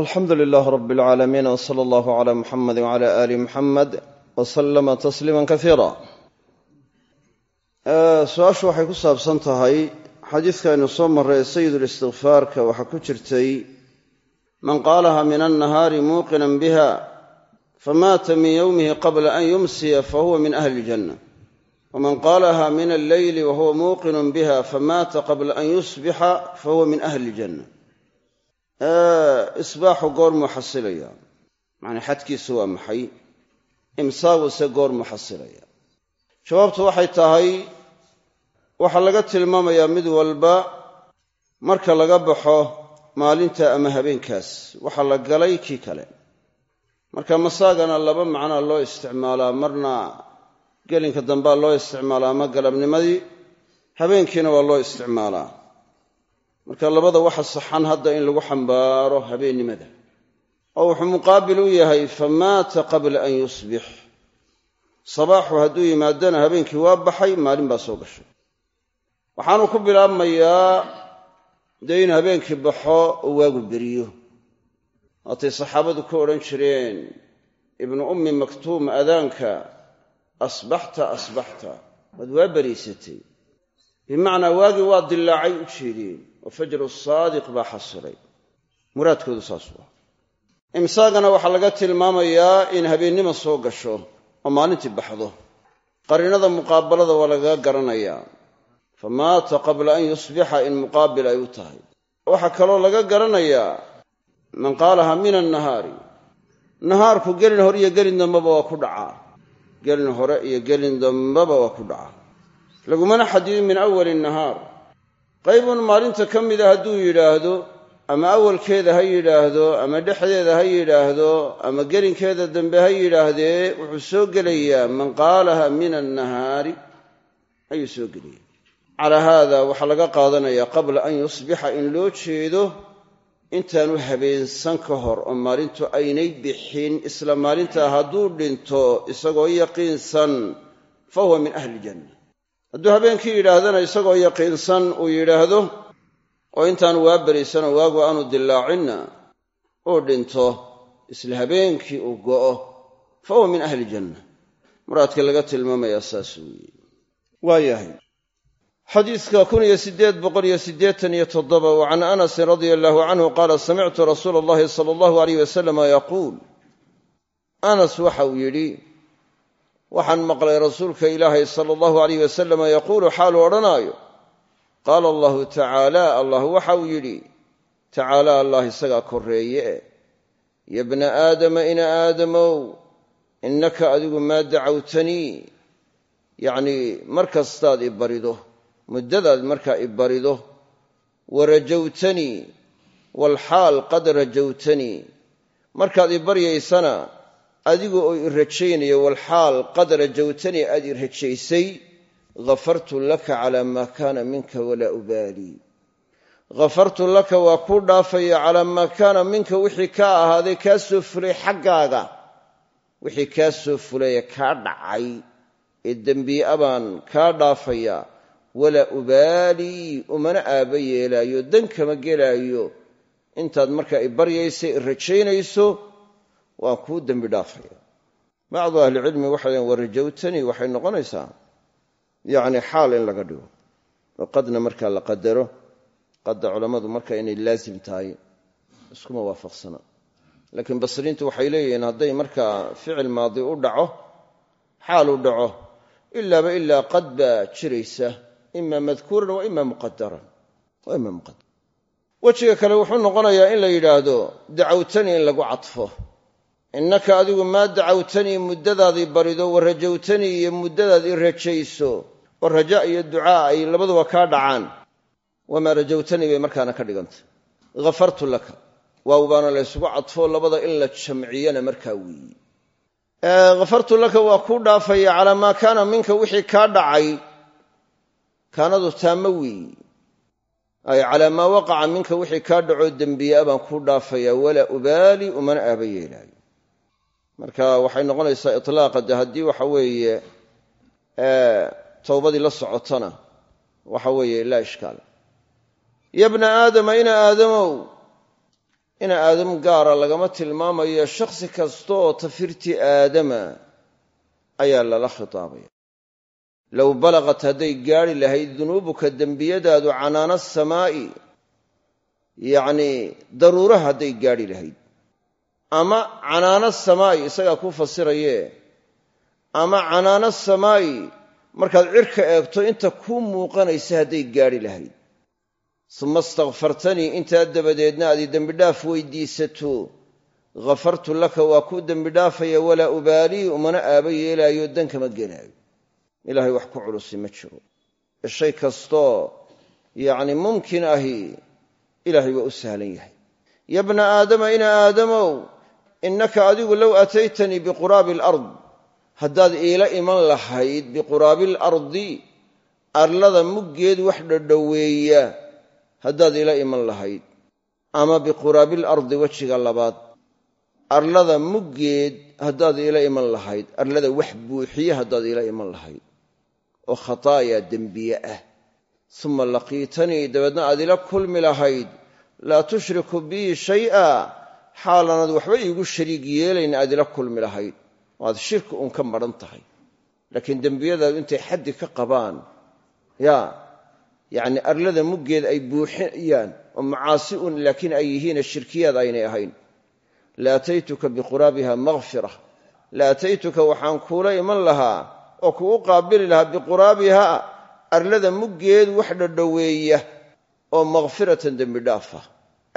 alxamdu lilaah rab alcaalamiin w sala allahu cala muxamedi wcala aali muxamed wa sallama tasliima kasiira su'aashu waxay ku saabsan tahay xadiidkaaynu soo marray sayidulistikfaarka waxaa ku jirtay man qaalaha min annahaari muuqinan biha famaata min yowmihi qabla an yumsiya fahuwa min ahli iljanna waman qaalaha min alleyli wahuwa muuqinun biha famaata qabla an yusbixa fahuwa min ahli iljanna isbaaxu goormuu xasilaya? Macnaa xadkiisu waa maxay? Imsaaguse goormuu xasilaya? Jawaabtu waxay tahay waxaa laga tilmaamayaa mid walba marka laga baxo maalinta ama habeenkaas waxaa la galay kii kale. Marka masaagana laba macnaa loo isticmaalaa marna gelinka dambaa loo isticmaalaa ama galabnimadii habeenkiina waa loo isticmaalaa marka labada waxa saxan hadda in lagu xambaaro habeennimada oo wuxuu muqaabil u yahay famaata qabla an yusbix. Sabaaxu hadduu yimaadana habeenkii waa baxay maalin baa soo gashay. Waxaanu ku bilaabmayaa dee in habeenkii baxo oo waagu beriyo. Waatay saxaabadu ku odhan jireen ibnu ummi maktuum adaanka asbaxta asbaxta. Waad waa beriisatay. Bimacnaa waagii waa dilaacay u jeediyeen oo fajru saadiq baa xasilay muraadkoodu saasuu ah imsaagana waxaa laga tilmaamayaa in habeennima soo gasho oo maalintii baxdo. Qariinada muqaabalada waa lagaga garanayaa famaata qabla an yusbixa in muqaabil ay u tahay. Waxaa kaloo laga garanayaa man qaalaha min annahaari nahaarku gelin hore iyo gelin dambaba waa ku dhacaa gelin hore iyo gelin dambaba waa ku dhacaa lagumana xadidin min awali nahaar qaybun maalinta ka mida hadduu yidhaahdo ama awalkeeda ha yidhaahdo ama dhexdeeda ha yidhaahdo ama gelinkeeda dambe ha yidhaahdee wuxuu soo gelayaa man qaalaha min annahaari ayuu soo gelaya calaa haada waxaa laga qaadanayaa qabla an yusbixa in loo jeedo intaanu habeensan ka hor oo maalintu aynay bixin isla maalintaa hadduu dhinto isagoo yaqiinsan fa huwa min ahli iljanna hadduu habeenkii yidhaahdana isagoo yaqiinsan uu yidhaahdo oo intaanu waa berisanoo waagu aanu dillaacinna uu dhinto isla habeenkii uu go'o fa huwa min ahli iljanna muraadka laga tilmaamayaa saas weeye waayahay xadiidka kun iyo siddeed boqol iyo siddeetan iyo toddoba wa can anasin radia allahu canhu qaala samictu rasuula allahi sala allahu alayh wasalama yaquul. Anas waxa uu yidhi waxaan maqlay rasuulka ilaahay sala allahu alayh wasalama yaquulu xaaluu odhanaayo qaala allahu tacaala allah waxa uu yidhi tacaala allah isagaa korreeye ya bna aadama ina aadamow innaka adigu maa dacawtanii yacnii mar kastaad i barido muddadaad markaa i barido wa rajawtanii walxaal qad rajawtanii markaad i adigu oo i rajaynayo walxaal qad rajawtanii aad i rajaysay ghafartu laka calaa maa kaana minka walaa ubaalii ghafartu laka waa kuu dhaafaya calaa maa kaana minka wixii kaa ahaaday kaa soo fulay xaggaaga. Wixii kaa soo fulaya kaa dhacay ee dembii'a baan kaa dhaafayaa walaa ubaalii umana aaba yeelaayo dan kama gelaayo. Intaad markaa i baryaysay i rajaynayso waan kuu dembi dhaafaya. Bacdu ahlicilmi waxay deen warajawtanii waxay noqonaysaa yacni xaal in laga dhigo. Qadna markaa la qadaro qadda culammadu marka inay laasim tahay iskuma waafaqsana laakiin basriintu waxay leeyihiin hadday markaa ficil maadi u dhaco xaal u dhaco ilaaba ilaa qad baa jiraysa ima madkuuran wa ima muqadaran wa ima muqadar wejiga kale wuxuu noqonayaa in la yidhaahdo dacawtanii in lagu cadfo innaka adigu maa dacawtanii muddadaadii barido wa rajawtanii iyo muddadaad i rajayso oo raja iyo ducaa ay labaduba kaa dhacaan. Wamaa rajawtanii bay markaana ka dhigantay ghafartu laka. Waaw baana laysugu cadfo labada in la jamciyana markaa weeyi. Ghafartu laka waa kuu dhaafaya calaa maa kaana minka wixii kaa dhacay. Kaanadu taamo weeyi. Ay calaa maa waqaca minka wixii kaa dhacoo dembiyaa baan kuu dhaafayaa walaa ubaali umana aaba yeelaayo marka waxay noqonaysaa itlaaqa de haddii waxa weeye towbadii la socotana waxa weeye laa ishkaal. Ya bna aadama ina aadamow ina aadam gaara lagama tilmaamayo shakhsi kasta oo tafirtii aadama ayaa lala khitaabaya. Low balaqat hadday gaadhi lahayd dunuubuka dembiyadaadu canaana asamaa'i yacnii daruuraha hadday gaadhi lahayd ama canaana samaa'i isagaa ku fasirayee ama canaana samaa'i markaad cirka eegto inta kuu muuqanaysa hadday gaadhi lahayd. Suma istakfartanii intaa dabadeedna aad i dembidhaaf weydiisato. Ghafartu laka waa kuu dembidhaafaya walaa ubaalii umana aaba yeelaayo dankama gelaayo. Ilaahay wax ku culusi ma jiro. Shay kastoo yacni mumkin ahi ilaahay waa u sahlan yahay. Ya bna aadama ina aadamow innaka adigu low ataytanii biquraabi alard haddaad iila iman lahayd biquraabi alardi arlada muggeed wax dhadhoweeya haddaad ila iman lahayd ama biquraabi alardi wejiga labaad arlada muggeed haddaad ila iman lahayd arlada wax buuxiye haddaad ila iman lahayd oo khataaya dembiye ah. Suma laqiitanii dabeedna aad ila kulmi lahayd laa tushriku bii shay'a xaalanaad waxba iigu shariig yeelayn aad ila kulmi lahayd oo aad shirki uun ka madhan tahay. Laakiin dembiyadaadu intay xaddi ka qabaan yaa yacni arlada muggeed ay buuxiyaan oo macaasi un laakiin ay yihiine shirkiyaad aynay ahayn. La ataytuka biquraabiha makfira la waxaan kuula iman lahaa oo kugu qaabili lahaa biquraabiha arlada muggeed wax dhadhoweeya oo makfiratan dembidhaafa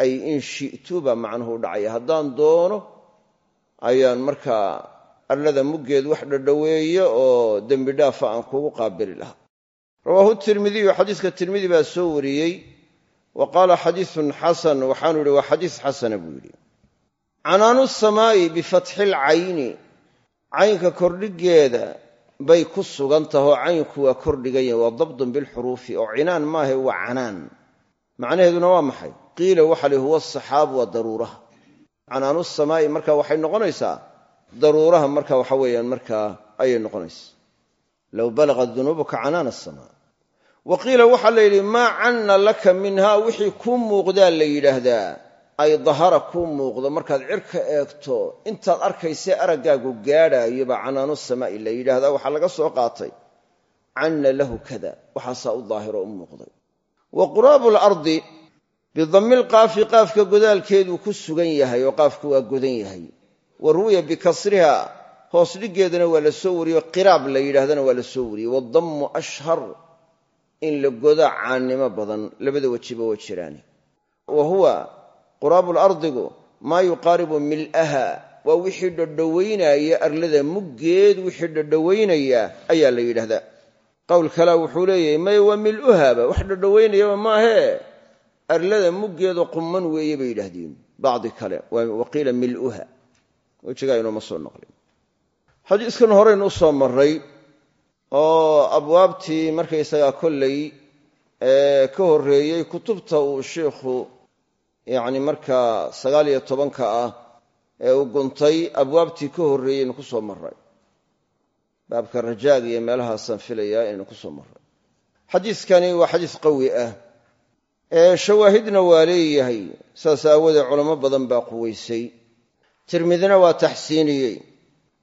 ay in shi'tu macnuhu dhacaya haddaan doono ayaan markaa arlada muggeed wax dhadhoweeya oo dembidhaafa aan kugu qaabili lahaa. Rawaahu tirmidiyu xadiiska tirmidi baa soo wariyey. Wa qaala xadiisun xasan waxaanu yidhi waa xadiis xasana buu yidhi. Canaanu samaa'i bifatxi lcayni caynka kordhigeeda bay ku sugan tahoo caynku waa kordhigan yahay waa dabdun bilxuruufi oo cinaan maahe waa canaan. Macnaheeduna waa maxay qiila waxa li huwa asaxaabu waa daruuraha. Canaanu samaa'i marka waxay noqonaysaa daruuraha marka waxa weeyaan markaa ayay noqonaysaa. Low balaqat dunuubuka canaana asamaa wa qiila waxaa la yidhi maa canna laka minhaa wixii kuu muuqdaa la yidhaahdaa. Ay dahara kuu muuqdo markaad cirka eegto intaad arkaysee araggaagu gaadhaayo baa canaanu samaa'i la yidhaahdaa. Waxaa laga soo qaatay canna lahu kada waxaasaa u daahiro u muuqday. Wa quraabu alardi bidammi lqaafi qaafka godaalkeeduu ku sugan yahay oo qaafku waa godan yahay. Wa ruwiya bikasriha hoos dhiggeedana waa la soo wariyey qiraab la yidhahdana waa la soo wariyey. Waddammu ashhar in la goda caannimo badan labada wejiba waa jiraani. Wa huwa quraabu lardigu maa yuqaaribu mil'aha waa wixii dhadhowaynaya arlada muggeed wixii dhadhowaynaya ayaa la yidhahdaa qowl kalea wuxuu leeyahay may waa mil'uhaba wax dhadhowaynayaba maahee arlada muggeedo qumman weeye bay yidhaahdeen. Bacdi kale waqiila mil'uha. Wejigaa inooma soo noqlin xadiiskan horeynu u soo marray oo abwaabtii markaysagaa kollay ee ka horreeyey kutubta uu sheikhu yacni markaa sagaal iyo tobanka ah ee uu guntay abwaabtii ka horreeyeynu ku soo marray. Baabka rajaag iyo meelahaasaan filayaa inaynu ku soo marray. Xadiiskani waa xadiis qawi ah shawaahidna waa leeyahay saas aawoodee culamo badan baa quwaysay. Tirmidina waa taxsiiniyey.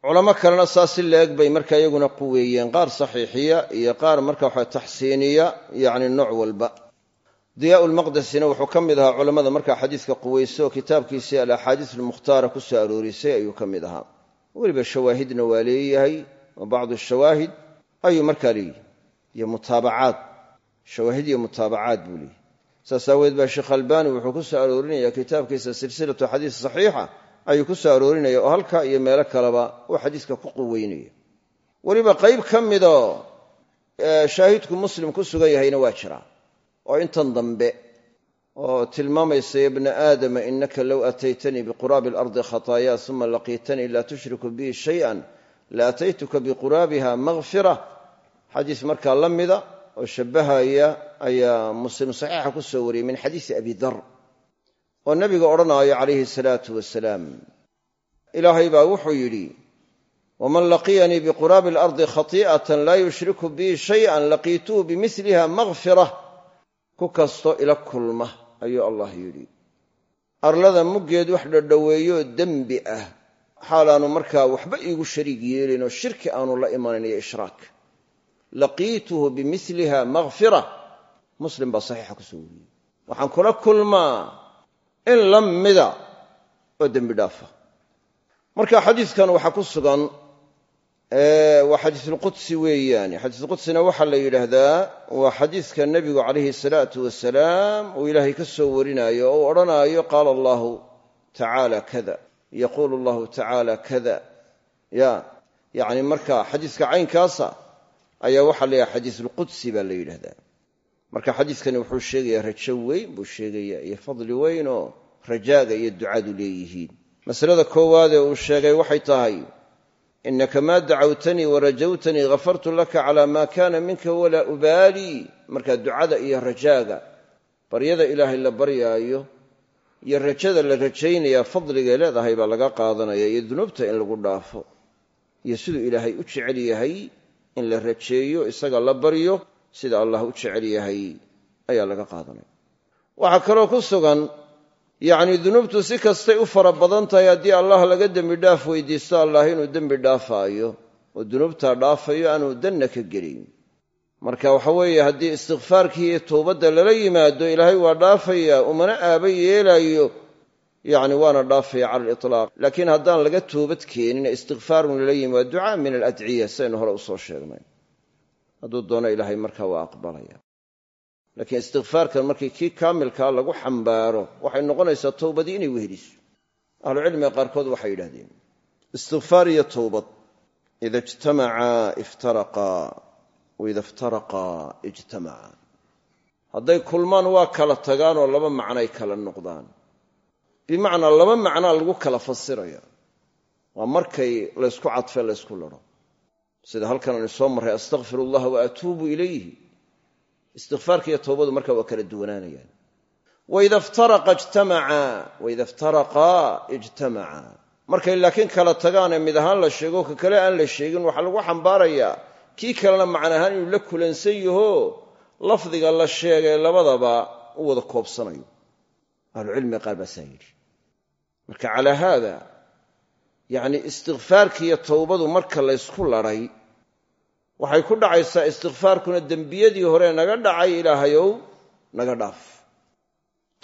Culamo kalena saas si la-eg bay marka iyaguna quweeyeen. Qaar saxiixiya iyo qaar marka waxa taxsiiniya yacni nooc walba. Diyaa lmaqdesina wuxuu ka mid ahaa culammada markaa xadiiska quweyse oo kitaabkiisii alaxaadiis almukhtaara ku soo aroorisay ayuu ka mid ahaa. Weliba shawaahidna waa leeyahay oo bacdu shawaahid ayuu markaa leeyahay. Iyo mutaabacaad. Shawaahid iyo mutaabacaad buu leeyahy saas aaweed baa sheekh albani wuxuu ku soo aroorinaya kitaabkiisa silsilatu xadiis saxiixa ayuu ku soo aroorinaya oo halka iyo meelo kaleba uu xadiiska ku quweynaya weliba qayb ka midoo shaahidku muslim ku sugan yahayna waa jiraa oo intan dambe oo tilmaamaysa ya bna aadama inaka low ataytanii biquraabi alardi khataaya uma laqiitanii laa tushriku bii shayan la ataytuka biquraabiha makfira xadiis markaa la oo shabbahaya ayaa muslim saxiixa ku soo wariyey min xadiisi abi dar oo nabiga odhanaayo calayhi salaatu wasalaam ilaahay baa wuxuu yidhi waman laqiyanii biquraabi alardi khati'atan laa yushriku bii shayan laqiituhu bimiliha makfira ku kastoo ila kulma ayuu allah yidhi. Arlada muggeed wax dhadhoweeyooo dembi ah xaalaanu markaa waxba iigu shariig yeelin oo shirki aanu la imanayn iyo ishraak laqiituhu bimiliha makfira muslim baa saxiixa ku soo wariyey waxaan kula kulmaa in la mida oo dembi dhaafa marka xadiidkan waxaa ku sugan waa xadiisulqudsi weeyaane xadiisulqudsina waxaa la yidhaahdaa waa xadiiska nebigu calayhi salaatu wasalaam uu ilaahay ka soo warinayo oo odhanaayo qaala allahu tacaala kada yaquulu allahu tacaala kada ya yacni marka xadiiska caynkaasa ayaa waxaa la yidhaha xadiisulqudsi baa la yidhahdaa marka xadiiskani wuxuu sheegayaa rajo weyn buu sheegayaa iyo fadli weyn oo rajaaga iyo ducadu leeyihiin. Masalada koowaadee uu sheegay waxay tahay inaka maa dacawtanii warajawtanii ghafartu laka calaa maa kaana minka walaa ubaalii markaa ducada iyo rajaaga baryada ilaahay la baryaayo iyo rajada la rajaynayaa fadligay leedahay baa laga qaadanaya iyo dunuubta in lagu dhaafo iyo siduu ilaahay u jecel yahay in la rajeeyo isaga la baryo sida allah u jecel yahay ayaa laga qaadanaya waxaa kaloo ku sugan yacnii dunuubtu si kastay u fara badan tahay haddii allah laga dembi dhaaf weydiisto allah inuu dembi dhaafaayo oo dunuubtaa dhaafayo aanu danna ka gelin. Marka waxa weeye haddii istikfaarkii iyo towbadda lala yimaado ilaahay waa dhaafayaa umana aaba yeelaayo yacni waana dhaafaya cala alitlaaq. Laakiin haddaan laga toobad keenin istikfaarun lala yimi waa ducaa min aladciya sidaynu hore u soo sheegnay. Hadduu doono ilaahay markaa waa aqbalaya. Laakiin istikfaarkan markii kii kaamilkaa lagu xambaaro waxay noqonaysaa towbadii inay weheliso. Ahlucilmiga qaarkood waxay yidhahdeen istikfaar iyo towbad ida ijtamacaa iftaraqaa waida iftaraqaa ijtamacaa hadday kulmaan waa kala tagaanoo laba macnoay kala noqdaan bimacnaa laba macnaa lagu kala fasiraya waa markay laysku cadfe laysku laro. Sida halkan aynu soo marray astakfir allah wa ilayhi. Istikfaarka iyo towbadu markaa waa kala duwanaanayaan. Waida iftaraqa ijtamacaa waida iftaraqaa ijtamacaa markay laakiin kala tagaanee mid ahaan la sheego ka kale aan la sheegin waxaa lagu xambaarayaa kii kalena macna ahaan inuu la kulansan yaho lafdiga la sheegay labadaba u wada koobsanayo. Ahlucilmiga qaar baa saa yidhi marka calaa haada yacni istikfaarkiiyo towbadu marka laysku ladhay waxay ku dhacaysaa istikfaarkuna dembiyadii hore naga dhacay ilaahayow naga dhaaf.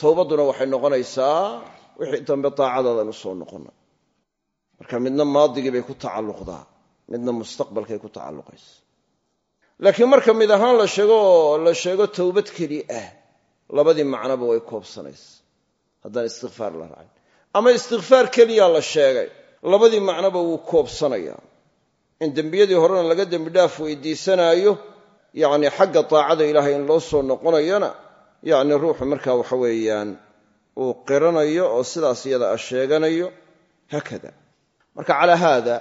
Towbadduna waxay noqonaysaa wixii dambe daacadaadan u soo noqonna marka midna maadigii bay ku tacalluqdaa midna mustaqbalkay ku tacalluqaysa. Laakiin marka mid ahaan la sheego la sheego towbad keli ah labadii macnoba way koobsanaysa. Haddaan istikfaar la raacin ama istikfaar keliyaa la sheegay. Labadii macnoba wuu koobsanayaa. In dembiyadii horena laga dembi dhaaf weydiisanaayo yacni xagga daacada ilaahay in loo soo noqonayona yacni ruuxu markaa waxa weeyaan uu qiranayo oo sidaas iyada a sheeganayo haakada marka calaa haada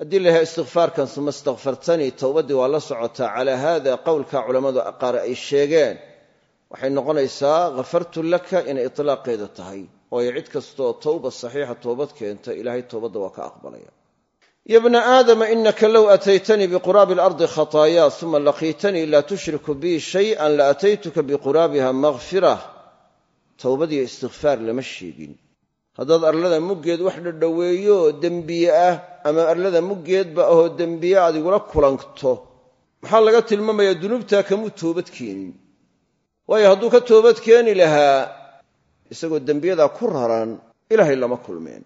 haddii la yahay istikfaarkan suma istakfartanii towbaddii waa la socotaa. Calaa haada qowlka culammadu qaar ay sheegeen waxay noqonaysaa ghafartu laka inay itlaaqeeda tahay waayo cid kastooo towba saxiixa toobad keenta ilaahay toobadda waa ka aqbalaya. Ya bna aadama inaka low ataytanii biquraabi alardi khataaya uma laqiitanii laa tushriku bii shayan la ataytuka biquraabiha makfira towbadiyo istikfaar lama sheegin. Haddaad arlada muggeed wax dhadhoweeyo dembiye ah ama arlada muggeedba ahoo dembiye aad igula kulanto maxaa laga tilmaamayaa dunuubtaa kamuu toobad keenin? Waayo hadduu ka toobad keeni lahaa isagoo dembiyadaa ku raran ilaahay lama kulmeen.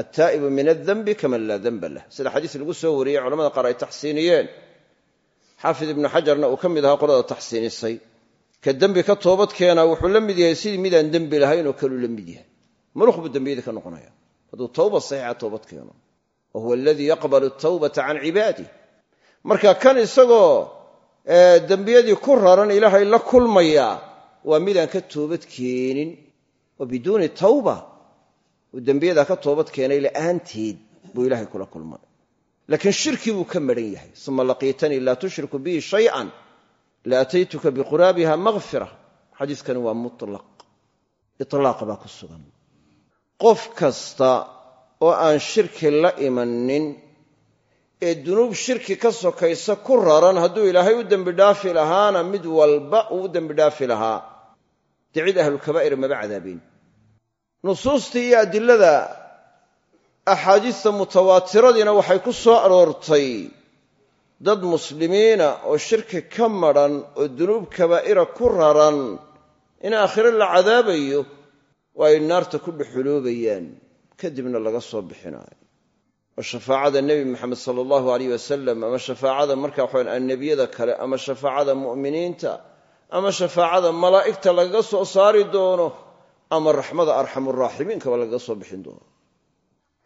Attaa'ibu min addenbi kaman laa denba lah. Sida xadiis lagu soo wariyey culamada qaar ay taxsiiniyeen. Xaafid ibnu xajarna uu ka mid ahaa qolada taxsiinisay. Ka dembi ka toobad keenaa wuxuu la mid yahay sidii midaan dembi lahayn oo kaluu la mid yahay. Maluq buu ka noqonaya. Hadduu towba saxiixa toobad keeno wa huwa aladii yaqbalu tawbata can cibaadih marka kan isagoo dembiyadii ku raran ilaahay la kulmaya waa midaan ka toobad keenin oo biduuni tawba uu dembiyadaa ka toobad keenay la'aanteed buu ilaahay kula kulmay. Laakiin shirkii buu ka maran yahay. Uma laqiitanii laa tushriku bii shayan la ataytuka biquraabiha makfira xadiiskani waa mutlaq. Itlaaq baa ku sugan. Qof kasta oo aan shirki la imanin ee dunuub shirki ka sokaysa ku raran hadduu ilaahay u dembidhaafi lahaana mid walba uu u dembidhaafi lahaa dee cid ahlulkabaa'ir maba cadaabeen nusuustii iyo adilada axaadiista mutawaatiradiina waxay ku soo aroortay dad muslimiina oo shirki ka madhan oo dunuub kabaa'ira ku raran in aakhire la cadaabayo oo ay naarta ku dhexuloobayaan kadibna laga soo bixinaayo oo shafaacada nebi maxamed sala allahu aleyh wasalam ama shafaacada marka waxawan annebiyada kale ama shafaacada mu'miniinta ama shafaacada malaa'igta lagaga soo saari doono ama raxmada arxamuraaximiinkaba lagaga soo bixin doono.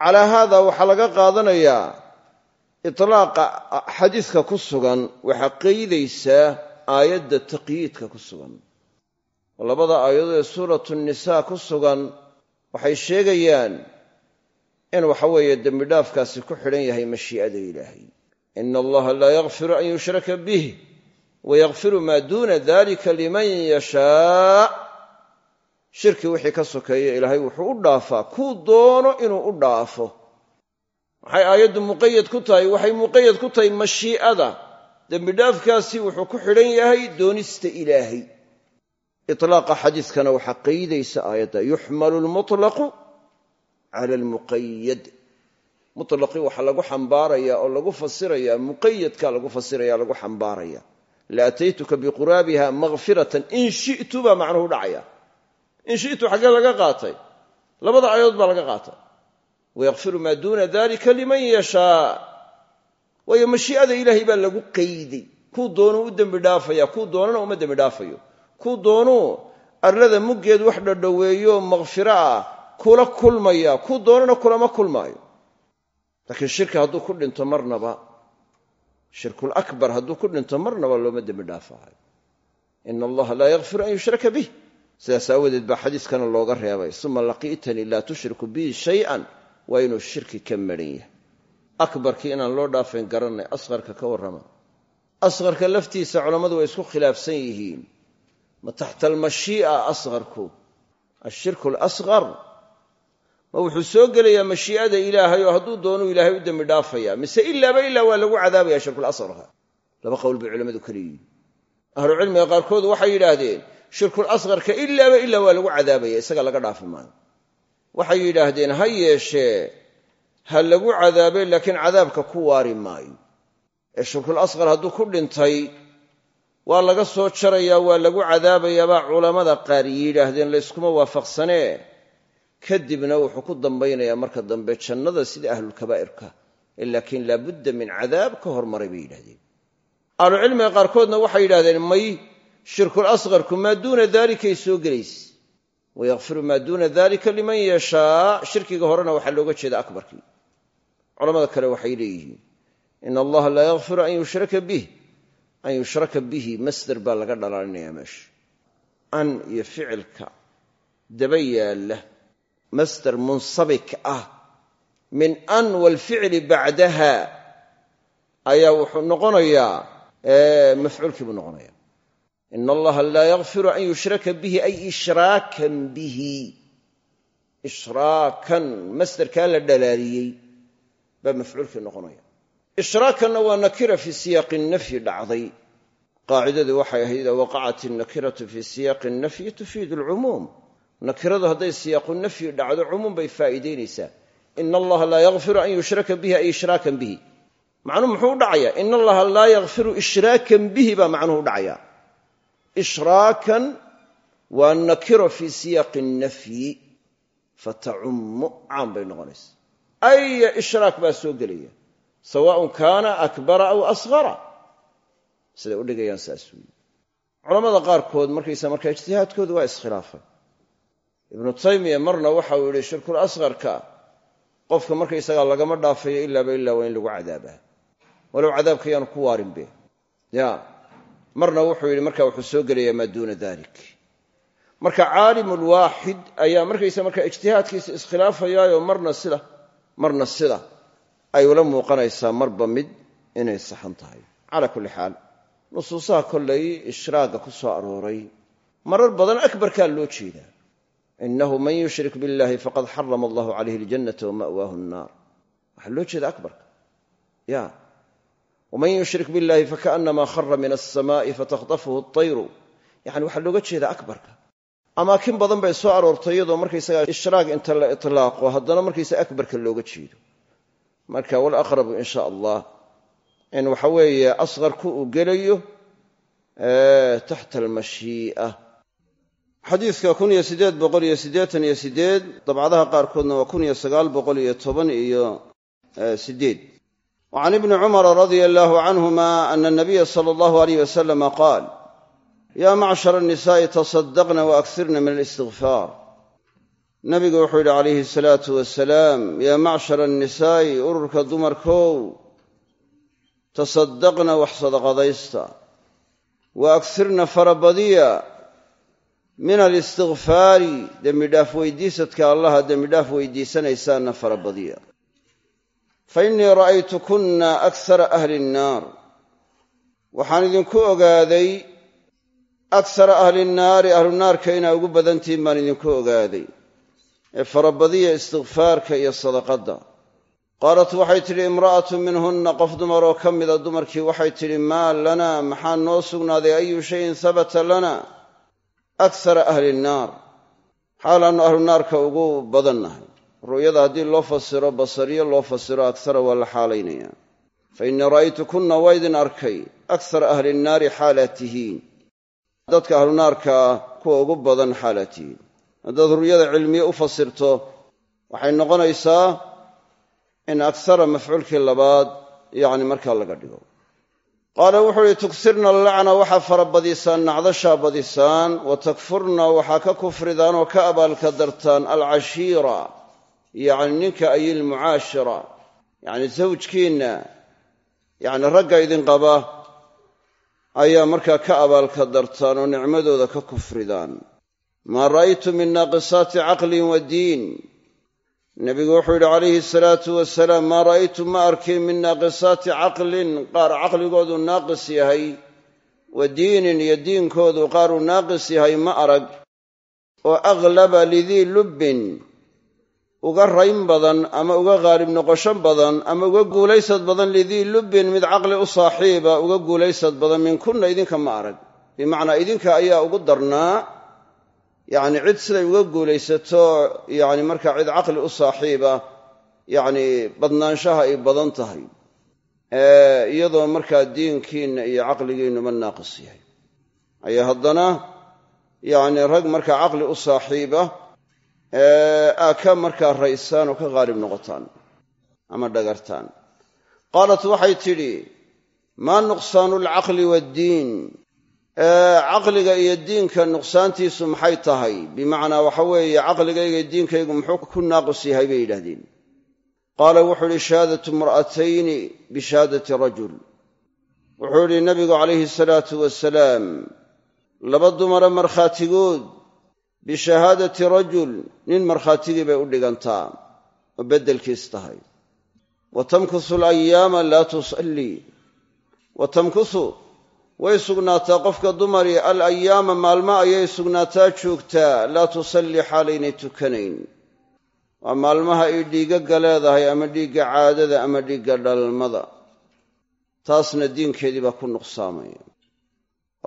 Calaa haada waxaa laga qaadanayaa itlaaqa xadiiska ku sugan waxaa qeydaysaa aayadda taqyiidka ku sugan. Labada aayadood ee suuratu nisaa ku sugan waxay sheegayaan in waxa weeye dembidhaafkaasi ku xidhan yahay mashii'ada ilaahay. Ina allaha laa yakfiru an yushraka bih wayakfiru maa duuna dalika liman yashaa shirki wixii ka sokeeya ilaahay wuxuu u dhaafaa kuu doono inuu u dhaafo maxay aayaddu muqayad ku tahay waxay muqayad ku tahay mashii'ada dembidhaafkaasi wuxuu ku xidhan yahay doonista ilaahay itlaaqa xadiiskana waxaa qaydaysa aayadda yuxmalu lmutlaqu cala almuqayad mutlaqii waxaa lagu xambaarayaa oo lagu fasirayaa muqayadkaa lagu fasiraya lagu laataytuka biquraabiha makfiratan in shi'tu baa macnuhu dhacaya in shi'tu xaggee laga qaatay labada aayadood baa laga qaatay wayakfiru maa duuna dalika liman yashaa waayo mashii'ada ilaahay baa lagu qayday kuu doonuu u dembi dhaafaya kuu doonana uma dembi dhaafayo kuu doonuu arlada muggeed wax dhadhoweeyo makfiro kula kulmaya kuu doonana kulama kulmaayo laakiin shirki hadduu ku dhinto marnaba shirkul akbar hadduu ku dhinto marnaba looma dembi dhaafaayo. Ina allaha laa yakfiru an yushraka bih sidaas aawadeed baa xadiiskana looga reebay suma laqiitanii laa tushriku bii shayan waa inuu shirki ka maran yahay. Akbarkii inaan loo dhaafayn garanay asqarka ka warrama. Asqarka laftiisa culammadu way isku khilaafsan yihiin. Ma taxta almashii'a asqarku ashirku alasqar ma wuxuu soo gelayaa mashii'ada ilaahay oo hadduu doonuu ilaahay u dembi dhaafaya. Mise ilaaba ilaa waa lagu cadaabaya shirkulasqarka laba qowl bay culammadu ka leeyihiin ahlucilmiga qaarkood waxay yidhaahdeen shirkul asqarka ilaaba ilaa waa lagu cadaabaya isaga laga dhaafi maayo. Waxay yidhaahdeen ha yeeshee ha lagu cadaabay laakiin cadaabka ku waari maayo. Ee shirkul asqar hadduu ku dhintay waa laga soo jarayaa waa lagu cadaabayaabaa culammada qaar yidhaahdeen layskuma waafaqsanee kadibna wuxuu ku dambaynayaa marka dambe jannada sida ahlulkabaa'irka laakiin laabudda min cadaab ka hormaray bay yidhahdeen ahlucilmiga qaarkoodna waxay yidhahdeen may shirkul asqarku maa duuna dalikay soo gelayse wayakfiru maa duuna dalika liman yashaa. Shirkiga horena waxaa looga jeeda akbarkii. Culamada kale waxay leeyihiin ina allaha laa yakfiru an yushraka bih. An yushraka bihi masder baa laga dhalaalinaya meesha. An iyo ficilka daba yaalla masder munsabik ah. Min an walficli bacdaha ayaa wuxuu noqonayaa mafcuulkii buu noqonaya ina allaha laa yakfiru an yushraka bihi ay ishraakan bihi. Ishraakan masderkaa la dhalaaliyey baa mafcuulkii noqonaya. Ishraakanna waa nakira fii siyaaqi nafyi dhacday. Qaacidadu waxay ahayd ida waqacat innakiratu fii siyaaqi nafyi tufiidu alcumuum nakiradu hadday siyaaqu nafyi dhacdo cumuum bay faa'iidaynaysaa. Ina allaha laa yakfiru an yushraka bihi ay ishraakan bihi. Macnuhu muxuu u dhacayaa? Ina allaha laa yakfiru ishraakan bihi baa macnuhu u dhacaya. Ishraakan waa nakiro fii siyaaqi nafyi fatacummu bay noqonaysa aya ishraak baa soo gelaya? Sawaaءun kaana akbara aw asghara. Siday u dhigayaan saas weyi qaarkood markaysa markaa ijtihaadkoodu waa iskhilaafay ibnu taymiya marna waxa uu yihi shirkul asqarka qofka markaysagaa lagama dhaafayo ilaaba ilaa waa in lagu cadaabaa walow cadaabka yaanu ku waarinbe ya. Marna wuxuu yidhi marka wuxuu soo gelayaa maa dalik marka caalimulwaaxid ayaa markaysa marka ijtihaadkiisa iskhilaafayaayo marna sida marna sida ay ula muuqanaysaa marba mid inay saxan tahay. Calaa kulli xaal nusuusaha kollay ishraagga ku soo arooray marar badan akbarkaa loo jeedaa inahu man yushrik billahi faqad xarama allahu calayhi aljannata wama'waahu annaar waxaa loo jeeda akbarka ya waman yushrik billahi fakaanama khara min alsamaai fatakhtafuhu atayru yani waxaa looga jeeda akbarka amaakin badan bay soo aroortay iyadoo markaysaga ishraag inta la itlaaqo haddana markaysa akbarka looga jeedo marka walaqrabu in sha allah in waxa weeye asqarku uu gelayo taxta almashiia xadiidka kun iyo siddeed boqol iyo siddeetan iyo siddeed dabcadaha qaarkoodna waa kun iyo sagaal boqol iyo toban iyo siddeed. Wa can ibni cumara radia allahu canhuma ana anabiya sala allahu alayh wasalama qaal ya macshara annisaa'i tasaddaqna waaksirna min alistigfaar nabigu wuxuu yidhi calayhi asalaatu wasalaam yaa macshara annisaa'i ururka dumarkow tasaddaqna wax sadaqadaysta. Wa agsirna farabadiya min alistikfaari dembidhaaf weydiisadka allaha dembidhaaf weydiisanaysaanna farabadiya fa innii ra'aytukunna aksara ahli nnaar waxaan idinku ogaaday aksara ahli nnaari ahlu naarka inaa ugu badantihin baan idinku ogaaday. Ee farabadiya istikfaarka iyo sadaqadda. Qaalat waxay tidhi imra'atu minhunna qof dumaroo ka mida dumarkii waxay tidhi maa lana maxaa noo sugnaaday? Ayu shayin habata lana aksara ahli nnaar. Xaalaannu ahlu naarka ugu badannahay. Ru'yada haddii loo fasiro basariyo loo fasiro aksara waa la xaalaynaya. Fa innii ra'aytukunna waa idin arkay aksara ahli nnaari xaalaad tihiin dadka ahlu naarkaa kuwa ugu badan xaalaad tihiin haddaad ru'yada cilmiye u fasirto waxay noqonaysaa in aksara mafcuulkii labaad yacni markaa laga dhigo qaala wuxuu uhi tugsirna allacna waxaa farabadisaan nacdashaa badisaan wa takfurna waxaa ka kufridaan oo ka abaalka dartaan alcashiira yacni ninka ay ilmucaashira yacni zawjkiinna yacni ragga idin qaba ayaa markaa ka abaalka dartaan oo nicmadooda ka kufridaan. Maa ra'aytu min naaqisaati caqlin wa diin nebigu wuxuu yidhi calayhi salaatu wasalaam maa ra'aytu ma arkin min naaqisaati caqlin? Qaar caqligoodu naaqis yahay wa diinin iyo diinkoodu qaaruu naaqis yahay ma arag. Oo aglaba lidii lubbin uga rayn badan ama uga qaalib noqosho badan ama uga guulaysad badan lidii lubbin mid caqli u saaxiiba uga guulaysad badan minkunna idinka ma arag. Bimacnaa idinka ayaa ugu darnaa yacni cid siday uga guulaysato yacni markaa cid caqli u saaxiiba yacni badnaanshaha ay badan tahay iyadoo markaa diinkiinna iyo caqligiinnuba naaqis yahay. Ayaa haddana yacni rag markaa caqli u saaxiiba aa ka markaa raysaan oo ka qaalib noqotaan ama dhagartaan. Qaalat waxay tidhi maa nuqsaanu alcaqli waaddiin caqliga iyo diinka nuqsaantiisu maxay tahay? Bimacnaa waxa weeye caqligayga iyo diinkaygu muxuu ku naaqus yahay bay yidhahdeen qaala wuxuu ihi shahaadatu imra'atayni bishahaadati rajul. Wuxuu idhi nabigu calayhi salaatu wasalaam laba dumara markhaatigood bishahaadati rajul nin markhaatigii bay u dhigantaa oo beddelkiis tahay. Wa tamkusu alayaama laa tusallii wa tamkusu way sugnaataa qofka dumari al ayaama maalmo ayay sugnaataa joogtaa laa tusallii xaalaynay tukanayn. Waa maalmaha ay dhiigagga leedahay ama dhiigga caadada ama dhiigga dhalmada. Taasna diinkeedii baa ku nuqsaamaya.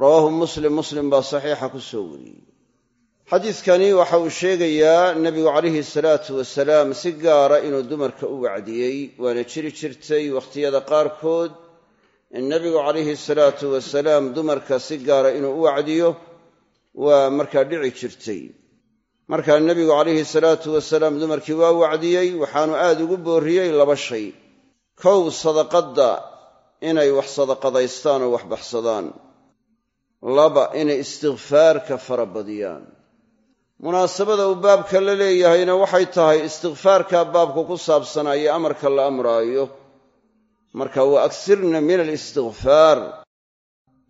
Rawaahu muslim muslim baa saxiixa ku soo wariyey. Xadiidkani waxa uu sheegayaa nebigu calayhi salaatu wasalaam si gaara inuu dumarka u wacdiyey waana jiri jirtay wakhtiyada qaarkood nebigu calayhi salaatu wasalaam dumarka si gaara inuu u wacdiyo waa markaa dhici jirtay. Markaa nebigu calayhi salaatu wasalaam dumarkii waa wacdiyey waxaanu aad ugu boorriyey laba shay. Kow sadaqadda inay wax sadaqadaystaan oo wax baxsadaan. Laba inay istikfaarka fara badiyaan. Munaasabada uu baabka la leeyahayna waxay tahay istikfaarkaa baabku ku saabsanaayo amarka la amraayo marka wa agsirna min alistikfaar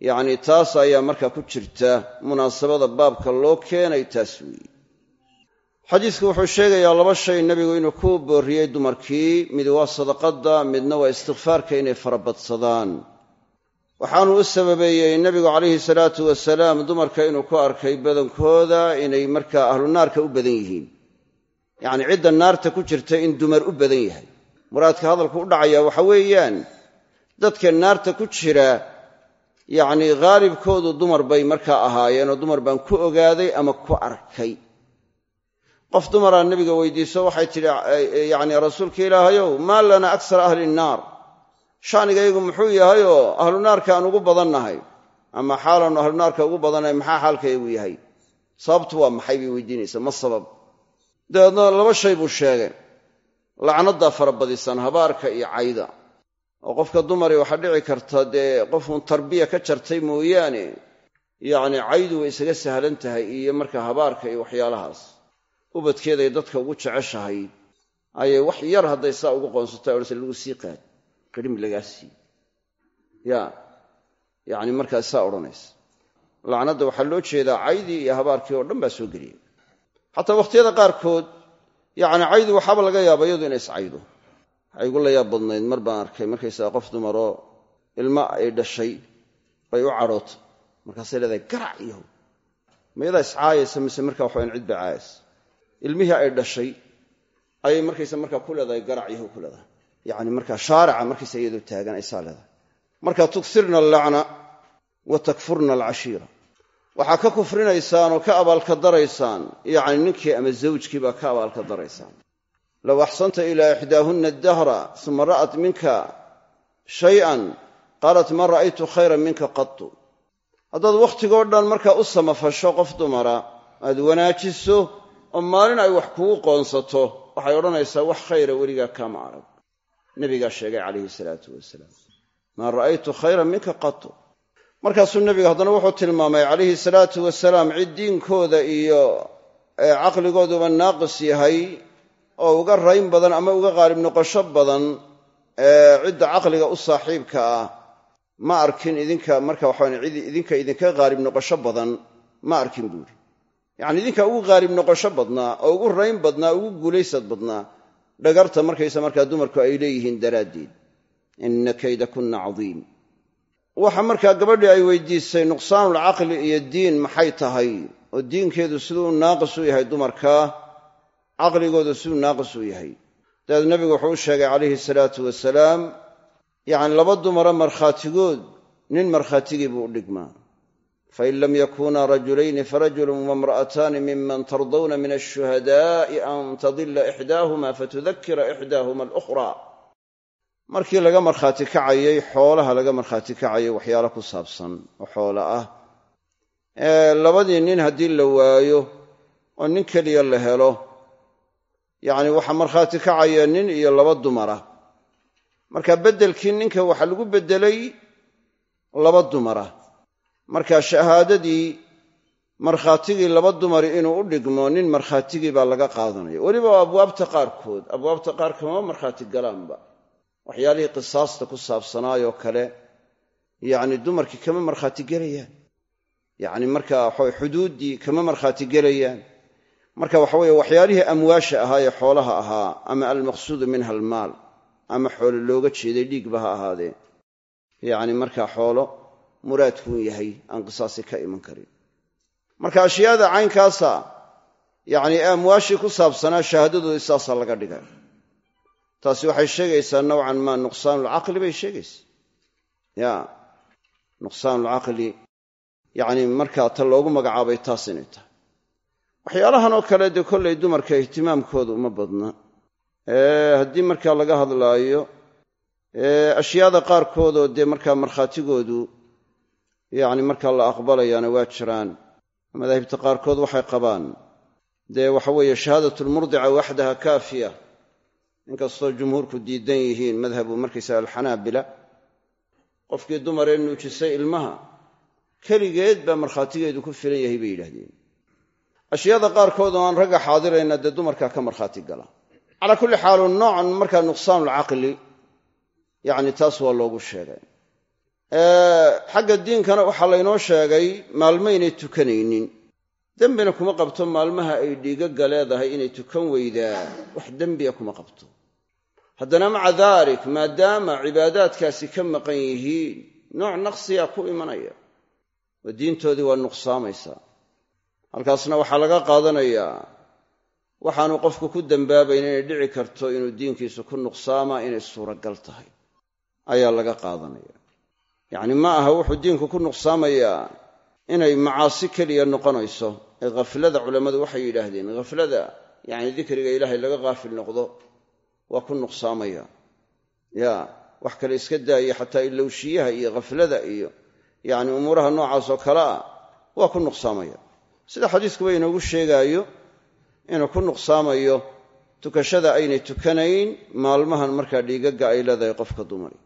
yacni taas ayaa markaa ku jirta munaasabada baabka loo keenay taas weeye. Xadiisku wuxuu sheegayaa laba shay nebigu inuu ku boorriyey dumarkii. Mid waa sadaqadda midna waa istikfaarka inay farabadsadaan waxaanu u sababeeyey nebigu calayhi salaatu wasalaam dumarka inuu ku arkay badankooda inay markaa ahlu naarka u badan yihiin. Yacni cidda naarta ku jirta in dumar u badan yahay muraadka hadalku u dhacaya waxa weeyaan dadka naarta ku jira yacnii haalibkoodu dumar bay markaa ahaayeenoo dumar baan ku ogaaday ama ku arkay. Qof dumaraa nebiga weydiiso waxay tidhi yacni rasuulka ilaahayow maa lana aksara ahli nnaar shanigayagu muxuu yahayoo ahlu naarka aan ugu badannahay ama xaalaannu ahlu naarka ugu badannahay maxaa xaalkayagu yahay? Sababtu waa maxay bay weydiinaysa ma sabab. Dabeedna laba shay buu sheegay lacnaddaa farabadisan habaarka iyo cayda. oo qofka dumari waxaa dhici karta dee qofuun tarbiya ka jartay mooyaane yacni caydu way isaga sahlan tahay iyo marka habaarka iyo waxyaalahaas. Ubadkeeday dadka ugu jeceshahay ayay wax yar hadday saa ugu qoonsato odhase lagu sii qaad kadhimi lagaa sii. Ya yacni markaas saa odhanaysa. Lacnadda waxaa loo jeedaa caydii iyo habaarkii oo dhan baa soo geliyay. Xataa wakhtiyada qaarkood yacni caydu waxaaba laga yaaba iyadu inay iscaydo waxay igu la yaab badnayd mar baan arkay markaysaga qof dumaroo ilma ay dhashay bay u cadhoota markaasay leedahay garac yahow mayadaa iscaayaysa mise markaa waxawayan cid bay caayaysa. Ilmihii ay dhashay ayay markaysa markaa ku leedahay garac yahow ku leedahay. Yacni markaa shaarica markaysa iyadoo taagan ay saa leedahay. Marka tugsirna allacna wa takfurna alcashiira waxaa ka kufrinaysaan oo ka abaalka daraysaan yacni ninkii ama zawjkii baa ka abaalka daraysaan. Low axsanta ilaa ixdaahunna adahra suma ra'at minka shay'an qaalat ma ra'aytu khayran minka qatu haddaad wakhtigoo dhan markaa u samafasho qof dumara aad wanaajiso oo maalin ay wax kugu qoonsato waxay odhanaysaa wax khayra weligaa kaama arag nebigaa sheegay calayhi salaatu wasalaam maa ra'aytu khayran minka qatu markaasuu nebigu haddana wuxuu tilmaamay calayhi salaatu wasalaam cid diinkooda iyo caqligooduba naaqis yahay oo uga rayn badan ama uga qaalib noqosho badan cidda caqliga u saaxiibka ah ma arkin idinka marka waxaan cid idinka idinka qaalib noqosho badan ma arkin buuri yacni idinka ugu qaalib noqosho badnaa oo ugu rayn badnaa ugu guulaysad badnaa dhagarta markaysa markaa dumarku ay leeyihiin daraaddeed ina kayda kunna cadiim waxa markaa gabadhii ay weydiisay nuqsaanulcaqli iyo diin maxay tahay? Oo diinkeedu siduu naaqis u yahay dumarka caqligoodu siduu naaqis u yahay. Dabeed nebigu wuxuu u sheegay calayhi salaatu wasalaam yacni laba dumara markhaatigood nin markhaatigii buu u dhigmaa. Fain lam yakunaa rajulayni farajulun wamra'ataani miman tardawna min ashuhadaa'i an tadila ixdaahuma fatudakira ixdaahuma alukhraa markii laga markhaati kacayay xoolaha laga markhaati kacayay waxyaalo ku saabsan oo xoolo ah. Labadii nin haddii la waayo oo nin keliya la helo yacni waxaa markhaati kacaya nin iyo laba dumara. Marka beddelkii ninka waxaa lagu beddelay laba dumara. Marka shahaadadii markhaatigii laba dumari inuu u dhigmo nin markhaatigii baa laga qaadanaya. Weliba abwaabta qaarkood abwaabta qaar kamama markhaati galaanba waxyaalihii qisaasta ku saabsanaayoo kale yacni dumarkii kama markhaati gelayaan. Yacni marka waxawe xuduuddii kama markhaati gelayaan. Marka waxa weeye waxyaalihii amwaasha ahaa ee xoolaha ahaa ama almaqsuudu minha almaal ama xoolo looga jeeday dhiigba ha ahaadee. Yacni markaa xoolo muraadkuun yahay aan qisaasi ka iman karin. Marka ashyaada caynkaasa yacni amwaashii ku saabsanaa shahaadadoodii saasaa laga dhigay taasi waxay sheegaysaa nowcan maa nuqsaanulcaqli bay sheegaysaa. Ya nuqsaanulcaqli yacni markaa ta loogu magacaabay taas inay tahay. Waxyaalahan oo kale dee kollay dumarka ihtimaamkooda uma badna. Haddii markaa laga hadlaayo ashyaada qaarkoodoo dee markaa markhaatigoodu yacni markaa la aqbalayaana waa jiraan madaahibta qaarkood waxay qabaan. Dee waxa weeye shahaadatulmurdica waxdaha kaafiya inkastoo jumhuurku diidan yihiin madhabu markaysaga alxanaabila qofkii dumaree nuujisay ilmaha keligeed baa markhaatigeedu ku filan yahay bay yidhaahdeen. Ashyaada qaarkood oo aan ragga xaadirayna dee dumarkaa ka markhaati gala. Calaa kulli xaalu noocan markaa nuqsaanulcaqli yacni taas waa loogu sheegay. Xagga diinkana waxaa laynoo sheegay maalmaynay tukanaynin. Dembina kuma qabto maalmaha ay dhiigaga leedahay inay tukan weydaa wax dembiya kuma qabto haddana maca daalik maadaama cibaadaadkaasi ka maqan yihiin nooc naqsiyaa ku imanaya. Oo diintoodii waa nuqsaamaysaa. Halkaasna waxaa laga qaadanayaa waxaanu qofku ku dembaabayn inay dhici karto inuu diinkiisu ku nuqsaamaa inay suuragal tahay. Ayaa laga qaadanaya. Yacni ma aha wuxuu diinku ku nuqsaamayaa inay macaasi keliya noqonayso. Ee khaflada culammadu waxay yidhaahdeen khaflada yacni dikriga ilaahay laga qaafil noqdo waa ku nuqsaamaya. Ya wax kale iska daaya xataa ilowshiyaha iyo khaflada iyo yacni umuuraha noocaas oo kale ah waa ku nuqsaamaya. Sida xadiiskuba inoogu sheegaayo inuu ku nuqsaamayo tukashada aynay tukanayn maalmahan markaa dhiigagga ay leedahay qofka dumari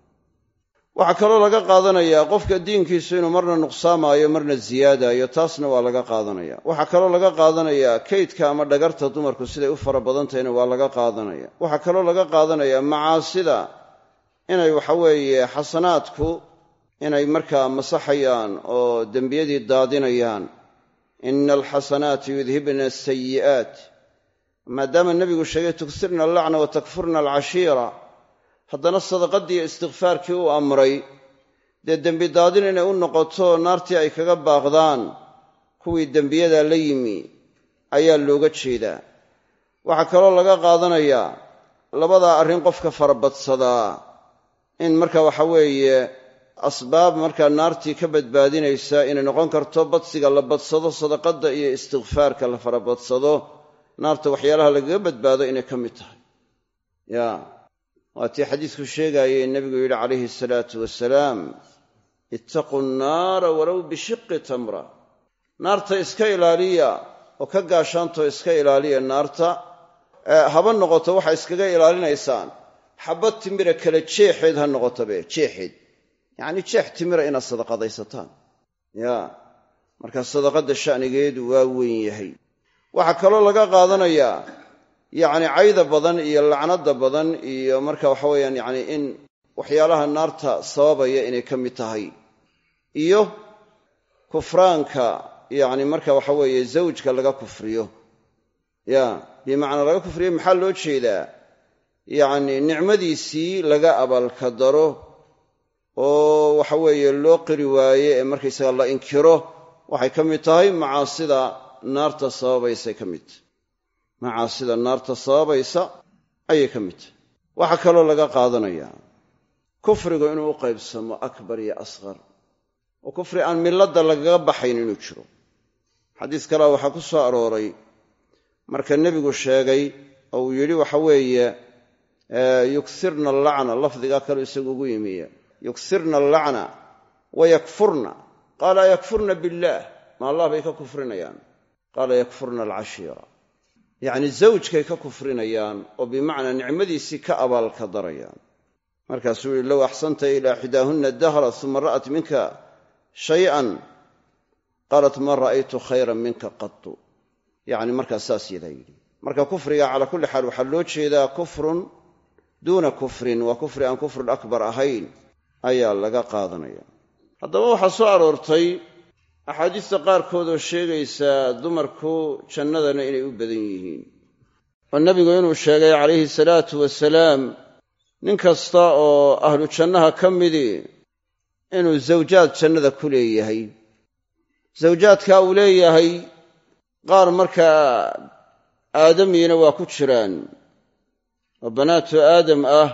waxaa kaloo laga qaadanayaa qofka diinkiisu inuu marna nuqsaamaayo marna ziyaadaayo taasna waa laga qaadanaya. Waxaa kaloo laga qaadanayaa kaydka ama dhagarta dumarku siday u fara badan tahayna waa laga qaadanaya. Waxaa kaloo laga qaadanayaa macaasida inay waxaweeye xasanaadku inay markaa masaxayaan oo dembiyadii daadinayaan. Ina alxasanaati yudhibna asayi'aat maadaama nebigu sheegay tugsirna allacna wa takfurna alcashiira haddana sadaqadii iyo istikfaarkii uu amray dee dembi daadin inay u noqoto naartii ay kaga baaqdaan kuwii dembiyadaa la yimi ayaa looga jeedaa. Waxaa kaloo laga qaadanayaa labadaa arrin qofka farabadsadaa in marka waxa weeye asbaab markaa naartii ka badbaadinaysa inay noqon karto badsiga la badsado sadaqadda iyo istikfaarka la farabadsado naarta waxyaalaha lagaga badbaado inay ka mid tahay. Ya waa tii xadiisku sheegaayey nebigu yidhi calayhi asalaatu wasalaam ittaquu nnaara walow bishiqi tamra. Naarta iska ilaaliya oo ka gaashaantoo iska ilaaliya naarta haba noqoto waxaa iskaga ilaalinaysaan. Xabad timira kale jeexeed ha noqotobe jeexeed. Yacnii jeex timira inaad sadaqadaysataan. Ya marka sadaqadda sha'nigeedu waa weyn yahay. Waxaa kaloo laga qaadanayaa yacni cayda badan iyo lacnada badan iyo marka waxa weeyaan yacni in waxyaalaha naarta sababaya inay ka mid tahay. Iyo kufraanka yacni marka waxa weeye zawjka laga kufriyo. Ya bimacnaa laga kufriyo maxaa loo jeedaa? Yacni nicmadiisii laga abaalka daro oo waxa weeye loo qiri waaye ee markaysaga la inkiro waxay ka mid tahay macaasida naarta sababaysay ka mid. tahay macaasida naarta sababaysa ayay ka mid tahay. Waxaa kaloo laga qaadanayaa kufrigu inuu u qaybsamo akbar iyo asqar oo kufri aan milladda lagaga baxayn inuu jiro. Xadiis kalea waxaa ku soo arooray marka nebigu sheegay oo uu yidhi waxa weeye yuksirna allacna lafdigaa kaleu isagu ugu yimiya yuksirna allacna wa yakfurna. Qaala yakfurna billaah ma allah bay ka kufrinayaan. Qaala yakfurna alcashiira yacni zawjkay ka kufrinayaan oo bimacnaa nicmadiisii ka abaalka darayaan. Markaasuu yihi low axsanta ilaa xidaahunna dahra uma ra'at minka shay'an. Qaalat ma ra'aytu khayran minka qatu yacni markaas saas yadaa marka kufriga calaa kulli xaal waxaa loo jeedaa kufrun duuna kufrin waa kufri aan kufrun akbar ahayn ayaa laga qaadanaya. Haddaba waxaa soo aroortay axaadiista qaarkood oo sheegaysa dumarku jannadana inay u badan yihiin. Oo nebigu inuu sheegay calayhi salaatu wasalaam nin kasta oo ahlu jannaha ka midii inuu zawjaad jannada ku leeyahay. Zawjaadkaa uu leeyahay qaar markaa aadamiina waa ku jiraan. Oo banaatu aadam ah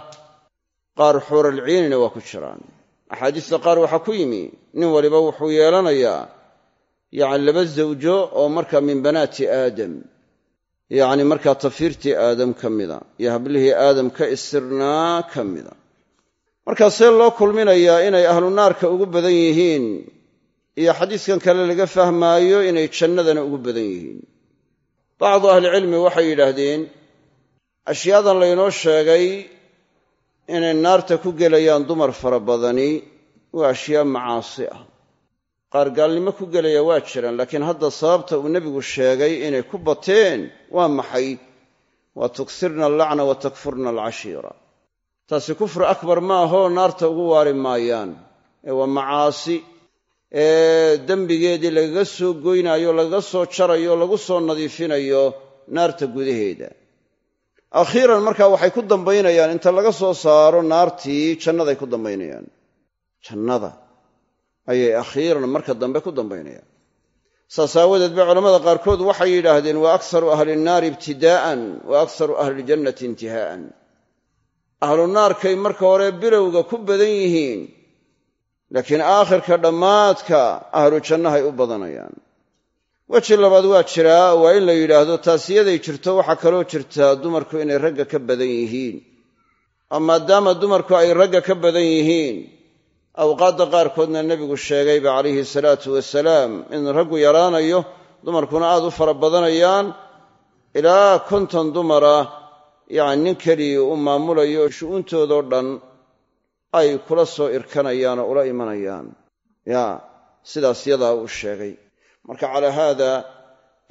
qaar xuuralciinina waa ku jiraan. Axaadiista qaar waxaa ku yimi nin waliba wuxuu yeelanayaa yacni laba zawjo oo markaa min banaati aadam. Yacni markaa tafiirtii aadam ka mida iyo hablihii aadam ka istirnaa ka mida. Markaa see loo kulminayaa inay ahlu naarka ugu badan yihiin iyo xadiiskan kale laga fahmaayo inay jannadana ugu badan yihiin. Bacdu ahlicilmi waxay yidhaahdeen ashyaadan laynoo sheegay inay naarta ku gelayaan dumar fara badani waa ashyaa macaasi ah qaar gaalnimo ku gelaya waa jiraan laakiin hadda sababta uu nebigu sheegay inay ku bateen waa maxay? Waa tugsirna allacna wa takfurna alcashiira taasi kufri akbar ma ahoo naarta ugu waari maayaan. Ee waa macaasi ee dembigeedii lagaga soo goynaayo lagaga soo jarayo lagu soo nadiifinayo naarta gudaheeda. Akhiiran markaa waxay ku dambaynayaan inta laga soo saaro naartii jannaday ku dambaynayaan. Jannada ayay akhiiran marka dambe ku dambaynayaan saas aawadeed ba culamada qaarkood waxay yidhaahdeen wa akharu ahli nnaari ibtidaa'an wa akharu ahli ljannati intihaa'an ahlu naarkay marka hore bilowga ku badan yihiin laakiin aakhirka dhammaadka ahlu jannahay u badanayaan. Weji labaad waa jiraa waa in la yidhaahdo taasiyaday jirto waxaa kaloo jirtaa dumarku inay ragga ka badan yihiin. Oo maadaama dumarku ay ragga ka badan yihiin awqaadda qaarkoodna nebigu sheegayba calayhi salaatu wasalaam in raggu yaraanayo dumarkuna aad u fara badanayaan ilaa konton dumara yacni nin keliya u maamulayo shu'uuntoodoo dhan ay kula soo irkanayaan oo ula imanayaan. Ya sidaas yadaa uu sheegay. Marka calaa haada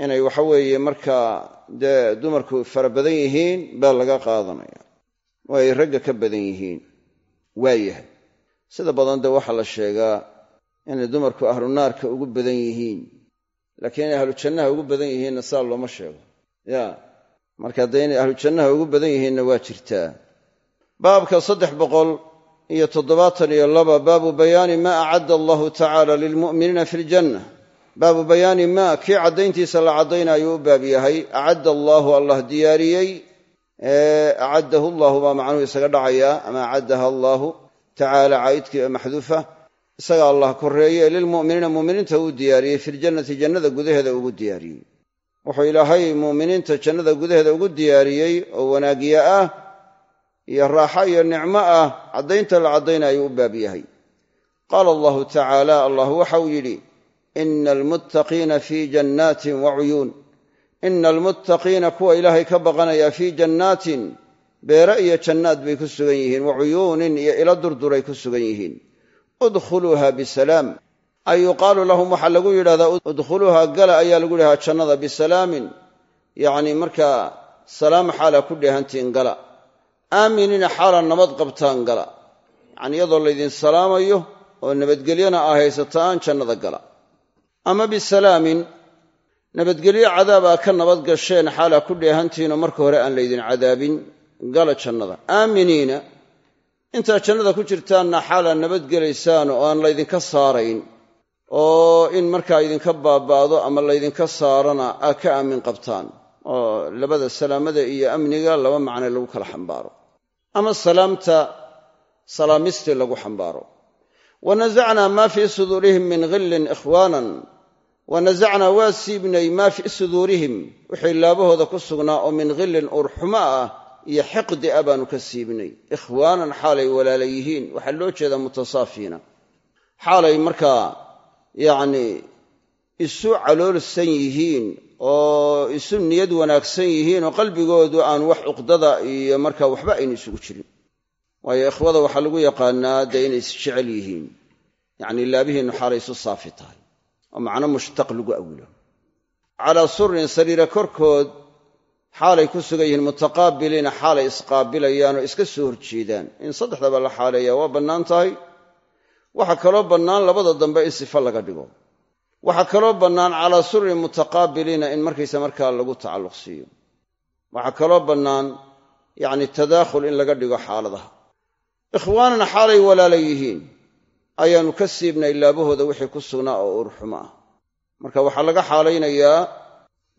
inay waxa weeye markaa dee dumarku fara badan yihiin baa laga qaadanaya. Oo ay ragga ka badan yihiin. Waayahay sida badan dee waxaa la sheegaa inay dumarku ahlu naarka ugu badan yihiin laakiin inay ahlu jannaha ugu badan yihiinna saa looma sheego. Ya marka dee inay ahlu jannaha ugu badan yihiinna waa jirtaa. Baabka saddex boqol iyo toddobaatan iyo laba baabu bayaani maa acadda allahu tacaala lilmu'miniina fi ljanna baabu bayaani maa kii caddayntiisa la caddaynaayuu u baab yahay. Acadda allaahu allah diyaariyey. Acaddahu allahu baa macnuhu isaga dhacayaa ama acaddaha allaahu tacaala caa'idkii ee maxduufa isaga allah korreeye lilmu'miniina mu'miniinta uu diyaariyey filjannati jannada gudaheeda ugu diyaariyey. Wuxuu ilaahay mu'miniinta jannada gudaheeda ugu diyaariyey oo wanaagiye ah iyo raaxo iyo nicmo ah caddaynta la caddaynaayuu u baab yahay. Qaala allahu tacaala allah waxa uu yidhi ina almuttaqiina fii jannaatin wa cuyuun ina almuttaqiina kuwa ilaahay ka baqanaya fii jannaatin beere iyo jannaad bay ku sugan yihiin. Wa cuyuunin iyo ilo durduray ku sugan yihiin. Udkhuluuha bisalaam. Ay yuqaalu lahum waxaa lagu yidhahdaa udkhuluuha gala ayaa lagu yidhahdaa jannada bisalaamin. Yacni markaa salaam xaalaa ku dheehantiin gala. Aaminiina xaalaa nabad qabtaan gala. Yacni iyadoo laydin salaamayo oo nabadgelyona aa haysataan jannada gala. Ama bisalaamin nabadgelyo cadaabaa ka nabad gasheen xaalaa ku dheehantiinoo marka hore aan laydin cadaabin gala jannada. Aaminiina intaad jannada ku jirtaanna xaalaa nabadgelaysaan oo aan laydinka saarayn oo in markaa idinka baaba'do ama laydinka saarana aa ka aamin qabtaan oo labada salaamada iyo amniga laba macne lagu kala xambaaro. Ama salaamta salaamistii lagu xambaaro. Wanasacnaa maa fii suduurihim min ghillin ikhwaanan wanasacnaa waa siibnay maa fii suduurihim wixii laabahooda ku sugnaa oo min ghillin uurxumo ah iyo xiqdi ah baanu ka siibnay. Ikhwaanan xaalay walaala yihiin waxaa loo jeedaa mutasaafiina. Xaalay markaa yacnii isu caloolsan yihiin oo isu niyad wanaagsan yihiin oo qalbigoodu aan wax cuqdada iyo markaa waxba aynu isugu jirin. Waayo ikhwada waxaa lagu yaqaanaa dee inay isjecel yihiin. Yacni laabihiinnu xaalay isu saafi tahay. Oo macno mushtaq lagu awilo. Calaa surin sariira korkood xaalay ku sugan yihiin mutaqaabiliina xaalay isqaabilayaan oo iska soo horjeedaan. In saddexdaba la xaaleeyaa waa bannaan tahay. Waxaa kaloo bannaan labada dambe in sifo laga dhigo. Waxaa kaloo bannaan calaa surin mutaqaabiliina in markaysa markaa lagu tacalluq siiyo. Waxaa kaloo bannaan yacni tadaakhul in laga dhigo xaaladaha. Ikhwaanan xaalay walaala yihiin. Ayaannu ka siibnay laabahooda wixii ku sugnaa oo urxumo ah. Marka waxaa laga xaalaynayaa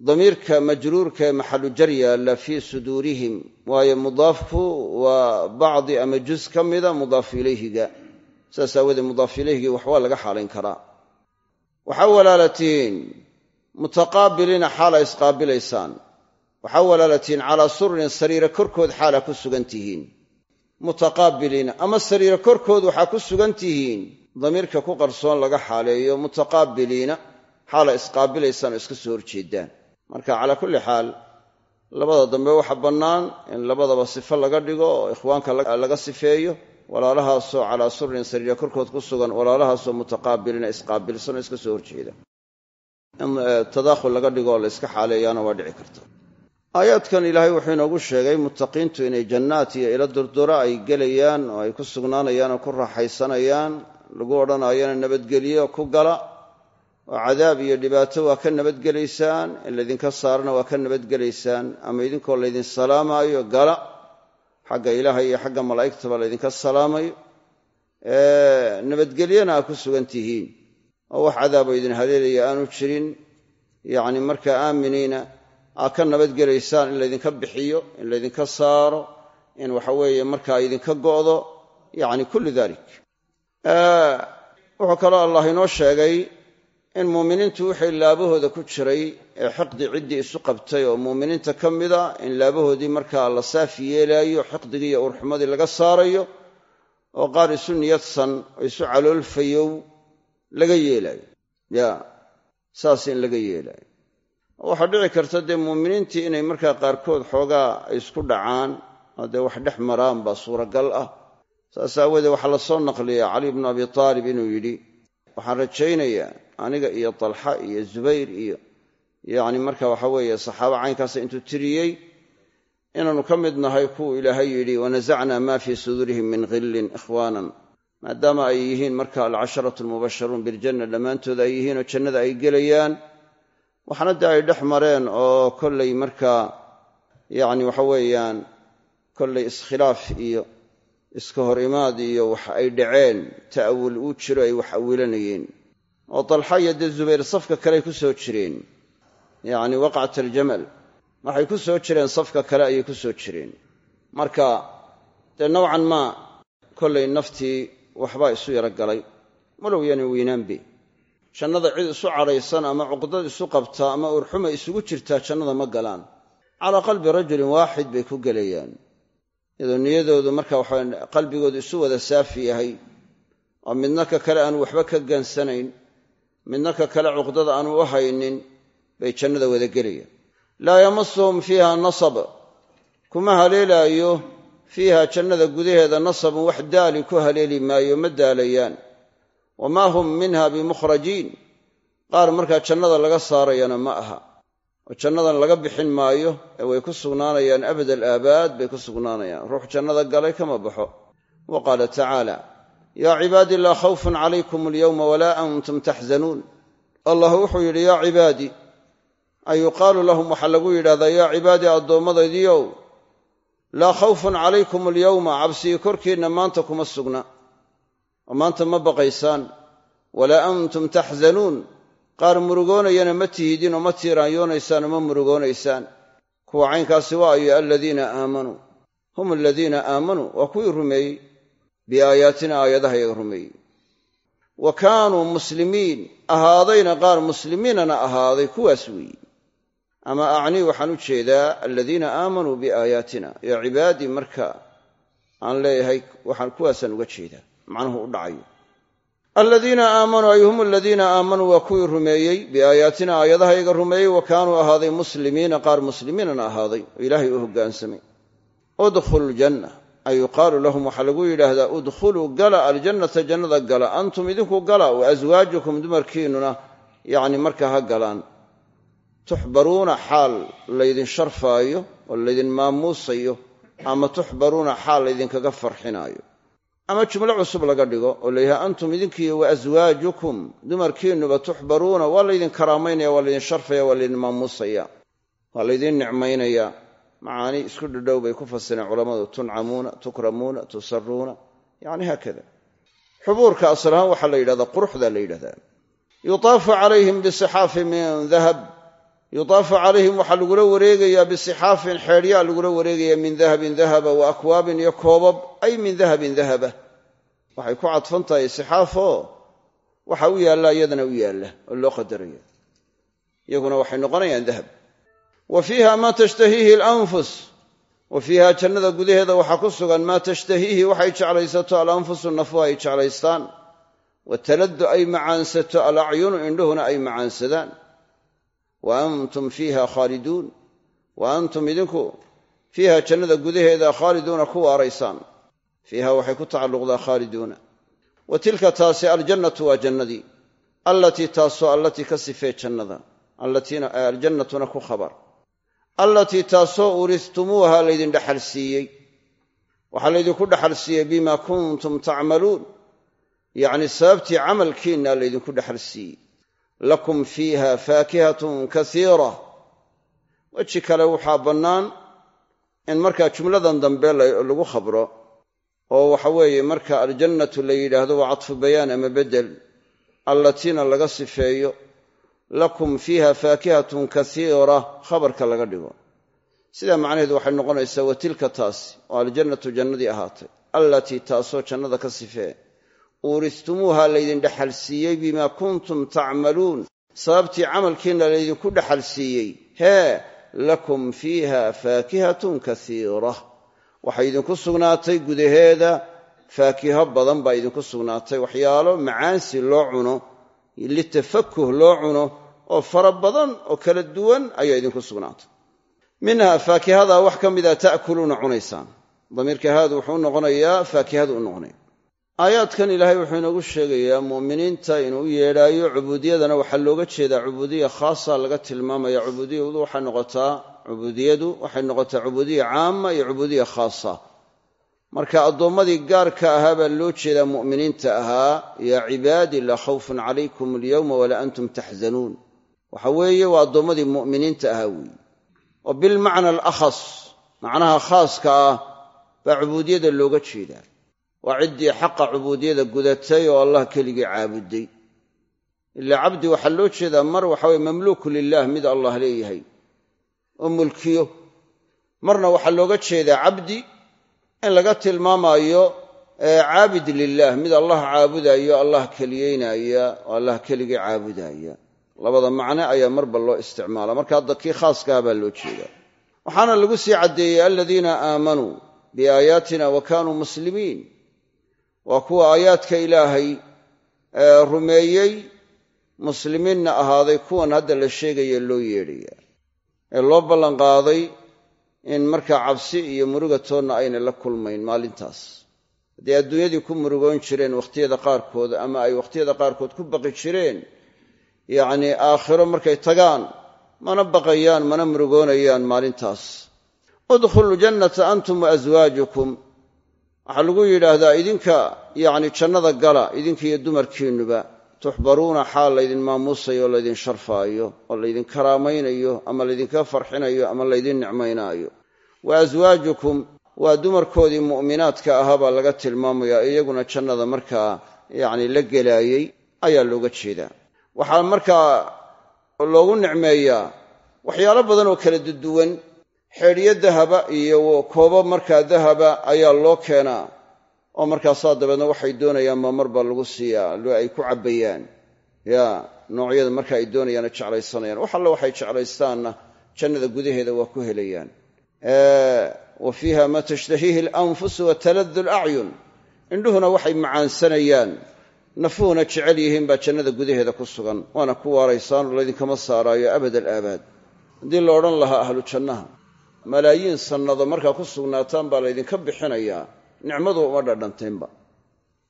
damiirka majruurka ee maxalu jar yaalla fii suduurihim. Waayo mudaafku waa bacdi ama juz ka mida mudaafu ilayhiga. Saas aawoodee mudaaf ilayhigii wax waa laga xaalayn karaa. Waxaa walaalatiin mutaqaabiliina xaala isqaabilaysaan. Waxaa walaalatiin calaa sururin sariira korkood xaala ku sugan tihiin. Mutaqaabiliina ama sariira korkood waxaa ku sugan tihiin. Damiirka ku qarsoon laga xaaleeyo mutaqaabiliina xaala isqaabilaysaan oo iska soo horjeedaan marka calaa kulli xaal labada dambe waxa bannaan in labadaba sifo laga dhigo oo ikhwaanka laga sifeeyo walaalahaasoo calaa surin sariira korkood ku sugan walaalahaasoo mutaqaabiliina isqaabilsan oo iska soo horjeeda. In tadaakhul laga dhigo oo la iska xaaleeyaana waa dhici karta. Aayaadkan ilaahay wuxuu inoogu sheegay muttaqiintu inay jannaat iyo ilo durdura ay gelayaan oo ay ku sugnaanayaan oo ku raaxaysanayaan lagu odhanayana nabadgelyo ku gala oo cadaab iyo dhibaato waa ka nabadgelaysaan in laydinka saarana waa ka nabadgelaysaan ama idinkoo laydin salaamaayo gala xagga ilaahay iyo xagga malaa'igtaba laydinka salaamayo nabadgelyana aa ku sugan tihiin. Oo wax cadaabo idin haleelaya aanu jirin yacni markaa aaminiina aa ka nabadgelaysaan in laydinka bixiyo in laydinka saaro in waxa weeye markaa idinka go'do yacni kullu dalik wuxuu kaloo allah inoo sheegay in muuminiintu wixii laabahooda ku jiray ee xiqdi ciddii isu qabtay oo muuminiinta ka mida in laabahoodii markaa la saafi yeelaayo xiqdigii iyo urxumadii laga saarayo oo qaar isu niyadsan oo isu caloolfayow laga yeelaayo. Ya saas in laga yeelaayo. Waxaa dhici karta dee muuminiintii inay markaa qaarkood xoogaa ay isku dhacaan oo dee wax dhex maraan baa suuragal ah. Saas aawoodee waxaa la soo naqliyaa cali bnu abi taalib inuu yidhi waxaan rajaynayaa aniga iyo talxa iyo zubayr iyo yacni marka waxa weeye saxaaba caynkaasa intuu tiriyey inaannu ka mid nahay kuwuu ilaahay yidhi wanasacnaa maa fii suduurihim min khillin ikhwaanan maadaama ay yihiin marka alcasharatu almubasharuun biljanna dhammaantood ay yihiin oo jannada ay gelayaan waxna dee ay dhex mareen oo kollay markaa yacni waxa weeyaan kollay iskhilaaf iyo iska hor imaad iyo wax ay dhaceen ta'awul uu jiro ay wax awilanayeen oo dalxa iyo dee zubayr safka kaley ku soo jireen. Yacni waqcat aljamal. Waxay ku soo jireen safka kale ayay ku soo jireen. Marka dee nowcan maa kollay naftii waxbaa isu yaro galay. Walow yaana weynaanbe jannada cid isu cadhaysan ama cuqdad isu qabta ama urxuma isugu jirtaa jannada ma galaan. Calaa qalbi rajulin waaxid bay ku gelayaan iyadoo niyadoodu marka waxa qalbigoodu isu wada saafi yahay oo midna ka kale aanu waxba ka gansanayn midna ka kale cuqdada aanu u haynin bay jannada wada gelayaan. Laa yamasuhum fiiha nasab. Kuma haleelaayo fiiha jannada gudaheeda nasabun wax daali ku haleeli maayo ma daalayaan. Wamaa hum minha bimukhrajiin. Qaar markaa jannada laga saarayana ma aha. Oo jannadan laga bixin maayo ee way ku sugnaanayaan abad alaabaad bay ku sugnaanayaan. Ruux jannada galay kama baxo. Wa qaala tacaala yaa cibaadii laa khawfun calaykum alyowma walaa antum taxzanuun allah wuxuu yidhi yaa cibaadii ay yuqaalu lahum waxaa lagu yidhahdaa yaa cibaadii addoommadaydiiow laa khawfun calaykum alyowma cabsigii korkiinna maanta kuma sugna oo maanta ma baqaysaan walaa antum taxzanuun qaar murugoonayana ma tihidin oo ma tiiraanyoonaysaan oo ma murugoonaysaan kuwa caynkaasi waa ayo aladiina aamanuu hum aladiina aamanuu waa kuwii rumeeyey biaayaatina aayadahayaga rumeeyey. Wa kaanuu muslimiin ahaadayna qaar muslimiinana ahaaday kuwaas weeyi. Ama acnii waxaan u jeedaa aladiina aamanuu biaayaatina yaa cibaadii marka aan leeyahay waxaan kuwaasaan uga jeedaa macnuhu u dhacayo. Aladiina aamanuu ay aladiina aamanuu waa kuwii rumeeyey biaayaatina aayadahayaga rumeeyey wa kaanuu ahaaday muslimiina qaar muslimiinana ahaaday oo ilaahay u hoggaansamay udkhulu ljanna ay yuqaalu lahum waxaa lagu yidhaahdaa udkhuluu gala aljannata jannada gala antum idinku gala wa aswaajukum dumarkiinnuna yacni markaa ha galaan. Tuxbaruuna xaal laydin sharfaayo oo laydin maamuusayo ama tuxbaruuna xaal laydinkaga farxinaayo. Ama jumlo cusub laga dhigo oo layahay antum idinkiiyo wa aswaajukum dumarkiinnuba tuxbaruuna waa laydin karaamaynaya waa laydin sharfaya waa laydin maamuusaya waa laydin nicmaynaya macaani isku dhadhow bay ku fasireen culammadu tuncamuuna tukramuuna tusaruuna yacni haakada. Xubuurka asal ahaan waxaa la yidhahdaa quruxda la yidhahdaa. Yutaafu calayhim bisixaafin min dahab. Yutaafu calayhim waxaa lagula wareegayaa bisixaafin xeedhyaa lagula wareegayaa min dahabin dahaba wa akwaabin iyo koobab ay min dahabin dahaba. Waxay ku cadfan tahay sixaafoo waxa u yaalla iyadana u yaalla oo loo qadaraya iyaguna waxay noqonayaan wa fiiha maa tashtahiihi alanfus. Wa fiiha jannada gudaheeda waxaa ku sugan maa tashtahiihi waxay jeclaysato alanfusu nafu ay jeclaystaan. Wataladu ay macaansato alacyunu indhuhuna ay macaansadaan. Wa antum fiiha khaaliduun. Wa antum idinku fiiha jannada gudaheeda khaaliduuna ku waaraysaan. Fiiha waxay ku tacalluqdaa khaaliduuna. Wa tilka taasi aljannatu waa jannadii. Allatii taasoo allatii ka sifee jannada. Aljannatuna ku khabar allatii taasoo uristumuuha laydin dhexal siiyey. Waxaa laydinku dhexal siiyey bima kuntum tacmaluun. Yacni sababtii camalkiinna laydinku dhexal siiyey. Lakum fiiha faakihatun kasiira. Weji kale waxaa bannaan in markaa jumladan dambe lagu khabro oo waxa weeye marka aljannatu la yidhaahdo waa cadfu bayaan ama bedel allatiina laga sifeeyo lakum fiiha faakihatun kasiira khabarka laga dhigo. Sidaa macnaheedu waxay noqonaysaa wa tilka taasi oo aljannatu jannadii ahaatay allatii taasoo jannada ka sifee uuristumuuha laydin dhexal siiyey bimaa kuntum tacmaluun. Sababtii camalkiinna laydinku dhexal siiyey hee lakum fiiha faakihatun kasiira. Waxay idinku sugnaatay gudaheeda faakiho badan baa idinku sugnaatay. Waxyaalo macaansi loo cuno litafakuh loo cuno oo fara badan oo kala duwan ayaa idinku sugnaatay. Minha faakihadaa wax ka mida ta'kuluuna cunaysaan. Damiirka haadu wuxuu u noqonayaa faakihadu u noqonaya aayaadkan ilaahay wuxuu inoogu sheegayaa mu'miniinta inuu yeedhaayo cubuudiyadana waxaa looga jeedaa cubuudiya khaasa laga tilmaamaya cubuudiyadu waxay noqotaa cubuudiyadu waxay noqotaa cubuudiya caama iyo cubuudiya khaasa. Marka addoommadii gaarka ahaa baa loo jeedaa mu'miniinta ahaa yaa cibaadii laa khawfun calaykum alyawma walaa antum taxzanuun waxa weeye waa addoommadii mu'miniinta ahaa weeye oo bilmacna alakhas macnaha khaaska ah baa cubuudiyada looga jeedaa. Waa ciddii xaqa cubuudiyada gudatay oo allah keligii caabuday. Ilaa cabdi waxaa loo jeedaa mar waxa weye mamluuku lilah mid allah leeyahay oo mulkiyo. Marna waxaa looga jeedaa cabdi in laga tilmaamaayo caabid lilah mid allah caabudayo allah keliyeynaya oo allah keligii caabudaya labada macne ayaa marba loo isticmaala. Marka hadda kii khaaskaha baa loo jeedaa. Waxaana lagu sii caddeeyey aladiina aamanuu biaayaatina wa kaanuu muslimiin. Waa kuwa aayaadka ilaahay rumeeyey muslimiinna ahaaday kuwan hadda la sheegaya loo yeedhaya ee loo ballanqaaday in markaa cabsi iyo muruga toonna ayna la kulmayn maalintaas. Hadday adduunyadii ku murugoon jireen wakhtiyada qaarkood ama ay wakhtiyada qaarkood ku baqi jireen yacnii aakhiro markay tagaan mana baqayaan mana murugoonayaan maalintaas. Udkhuluu jannata antum wa aswaajukum waxaa lagu yidhaahdaa idinka yacni jannada gala idinkiiyo dumarkiinnuba tuxbaruuna xaal laydin maamuusayo oo laydin sharfaayo oo laydin karaamaynayo ama laydinka farxinayo ama laydin nicmaynaayo. Wa aswaajukum waa dumarkoodii mu'minaadka ahaa baa laga tilmaamayaa iyaguna jannada markaa yacni la gelaayey ayaa looga jeedaa waxaa markaa loogu nicmeeyaa waxyaalo badan oo kala duduwan xeedhyo dahaba iyo koobo markaa dahaba ayaa loo keenaa oo markaasaa dabeedna waxay doonayaan baa marba lagu siiyaa ay ku cabbayaan. Ya noocyada marka ay doonayaana jeclaysanayaan wax alle waxay jeclaystaanna jannada gudaheeda waa ku helayaan. Wa fiiha maa tashtahiihi alanfusu wa taladu alacyun indhuhuna waxay macaansanayaan nafuhuna jecel yihiin baa jannada gudaheeda ku sugan waana ku waaraysaan oo laydinkama saaraayo abad alaabaad haddii la odhan lahaa ahlu jannaha malaayiin sannado markaa ku sugnaataan baa laydinka bixinayaa nicmadu uma dhadhantaynba.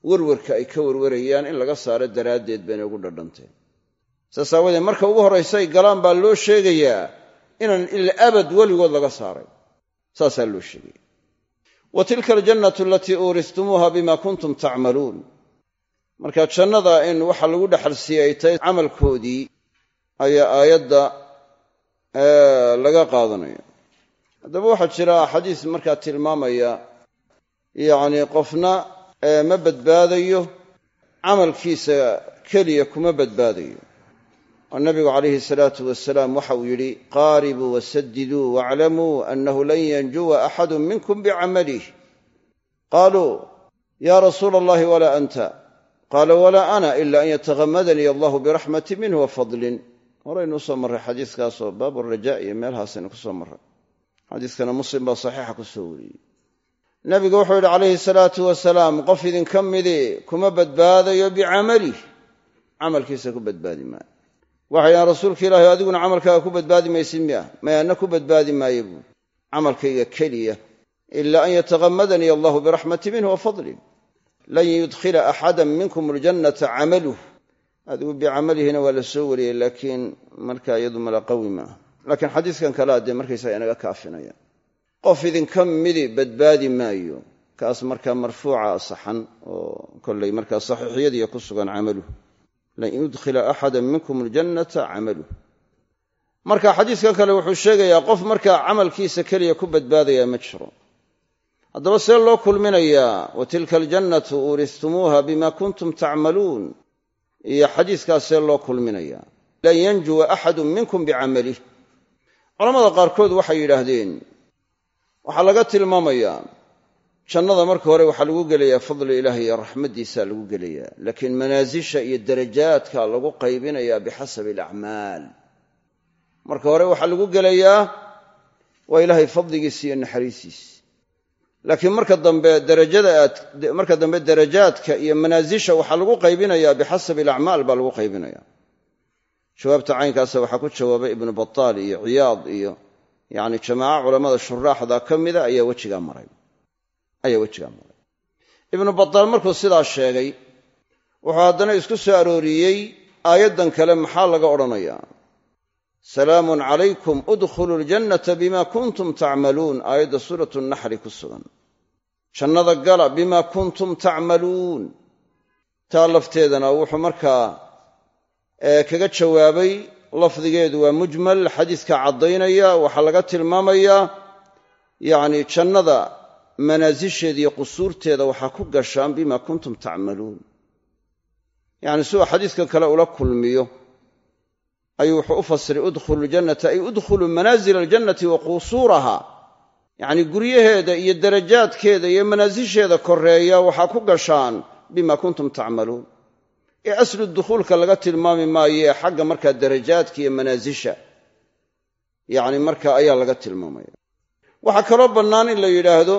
Werwarka ay ka werwarayaan in laga saaro daraaddeed bayna ugu dhadhanteen. Saas aawadeed marka ugu horraysay galaan baa loo sheegayaa inaan ila abad weligood laga saaray. Saasaa loo sheegaya. Wa tilka aljannatu alatii uuristumuuha bima kuntum tacmaluun marka jannada in waxa lagu dhexal siiyey ay tahay camalkoodii ayaa aayadda laga qaadanaya haddaba waxaa jira xadiis markaa tilmaamaya yacnii qofna ma badbaadayo camalkiisa keliya kuma badbaadayo. Oo nabigu calayhi salaatu wasalaam waxa uu yidhi qaaribuu wasadiduu waaclamuu annahu lan yanjuwa axadu minkum bicamalih. Qaaluu ya rasuula allahi walaa anta qaala walaa ana ila an yataghamadanii allahu biraxmati minhu wa fadlin. Horaynu u soo marray xadiiskaasoo baabu raja iyo meelhaasaynu ku soo marray. Xadiiskana muslim baa saxiixa ku soo wariyey. Nabigu wuxuu yidhi calayhi salaatu wasalaam qof idinka midii kuma badbaadayo bicamalih camalkiisa ku badbaadi maayo. Waxay dhahan rasuulka ilaahi adiguna camalkaaga ku badbaadi maysid miya? Mayaana ku badbaadi maayo buuri camalkayga keliya ila an yataghamadanii allahu biraxmati minhu wa fadlin lan yudkhila axada minkum aljannata camaluh adigu bicamalihina waa la soo wariyey laakiin marka iyadu mala qawi maaha. Laakiin xadiiskan kalea dee markaysaga inaga kaafinaya qof idinka midi badbaadi maayo kaas markaa marfuuca saxan oo kollay markaa saxiixiyadiiya ku sugan camaluh lan yudkhila axada minkum aljannata camaluh marka xadiiskan kale wuxuu sheegayaa qof markaa camalkiisa keliya ku badbaadaya ma jiro haddaba see loo kulminayaa wa tilka aljannatu uuristumuuha bima kuntum tacmaluun iyo xadiiskaas see loo kulminayaa lan yanjuwa axadun minkum bicamalih culamada qaarkood waxay yidhaahdeen waxaa laga tilmaamayaa jannada marka hore waxaa lagu gelayaa fadli ilaahi iyo raxmaddiisaa lagu gelayaa laakiin manaasisha iyo darajaadka lagu qaybinayaa bixasabi alacmaal. Marka hore waxaa lagu gelayaa waa ilaahay fadligiisa iyo naxariisiisa laakiin marka dambe darajada aad marka dambe darajaadka iyo manaasisha waxaa lagu qaybinayaa bixasabi alacmaal baa lagu qaybinaya jawaabta caynkaasa waxaa ku jawaabay ibnu bataal iyo ciyaad iyo yacni jamaaca culammada shuraaxda ka mida ayaa wejigaa maray. Ayaa wejigaa maray. Ibnu bataal markuu sidaa sheegay wuxuu haddana isku soo arooriyey aayaddan kale maxaa laga odhanayaa salaamun calaykum udkhuluu ljannata bima kuntum tacmaluun aayadda suuratu naxli ku sugan. Jannada gala bima kuntum tacmaluun taa lafteedana wuxuu markaa kaga jawaabay lafdigeedu waa mujmal xadiiska caddaynaya waxaa laga tilmaamayaa yacni jannada manaasisheeda iyo qusuurteeda waxaa ku gashaan bima kuntum tacmaluun yacni siduu xadiiska kale ula kulmiyo ayuu wuxuu u fasiray udkhulu ljannata ay udkhuluu manaazila aljannati wa qusuuraha. Yacni guryaheeda iyo darajaadkeeda iyo manaasisheeda koreeya waxaa ku gashaan bima kuntum tacmaluun. Ee aslu dukhuulka laga tilmaami maayoe xagga markaa darajaadka iyo manaasisha yacni marka ayaa laga tilmaamaya. Waxaa kaloo bannaan in la yidhaahdo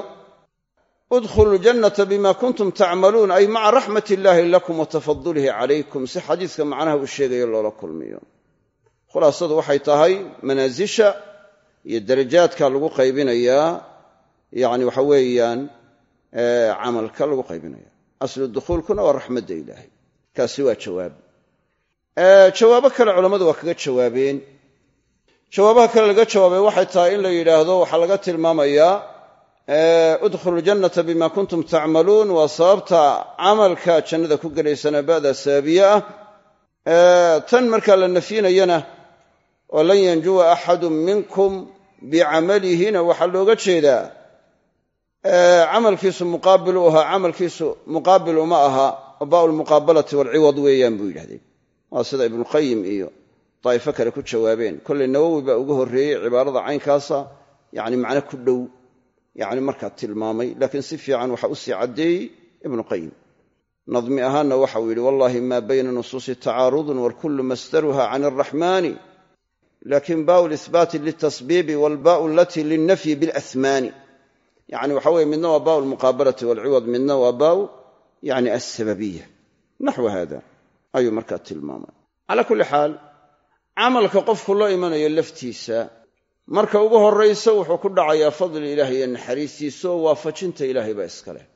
udkhulu ljannata bima kuntum tacmaluun ay maca raxmat illaahi lakum wa tafadulihi calaykum si xadiiska macnaha uu sheegayo loola kulmiyo khulaasadu waxay tahay manaasisha iyo darajaadka lagu qaybinayaa yacni waxa weeyaan camalka lagu qaybinaya. Aslu dukhuulkuna waa raxmadda ilaahay. Kaasi waa jawaab. Jawaabo kale culammadu waa kaga jawaabeen. Jawaabaha kale laga jawaabay waxay tahay in la yidhaahdo waxaa laga tilmaamayaa udkhulu ljannata bima kuntum tacmaluun waa sababta camalka jannada ku gelaysana ba'da sababiye ah. Tan markaa la nafyinayana oo lan yanjuwa axadun minkum bicamalihina waxaa looga jeedaa camalkiisu muqaabil u ahaa camalkiisu muqaabil uma aha baa lmuqaabalati walciwad weeyaan buu yidhahdeen. Waa sida ibnuqayim iyo daa'ifo kale ku jawaabeen. Kollay nawowi baa ugu horreeyey cibaarada caynkaasa yacni macno ku dhow yacni markaa tilmaamay laakiin si fiican waxa u sii caddeeyey ibnuqayim nadmi ahaanna waxau yidhi wallahi maa bayna nusuusi tacaarudun walkullu masdaruha can alraxmaani laakiin baau lihbaati litasbiibi walbaau alatii lilnafyi bilasmaani yani waxa weye midna waa baau lmuqaabalati walciwad midna waa baau yani alsababiya naxwu hada ayuu markaa tilmaamay calaa kulli xaal camalka qofku la imanayo laftiisa marka ugu horraysa wuxuu ku dhacayaa fadli ilaahay iyo naxariistiisa oo waafajinta ilaahay baa iska leh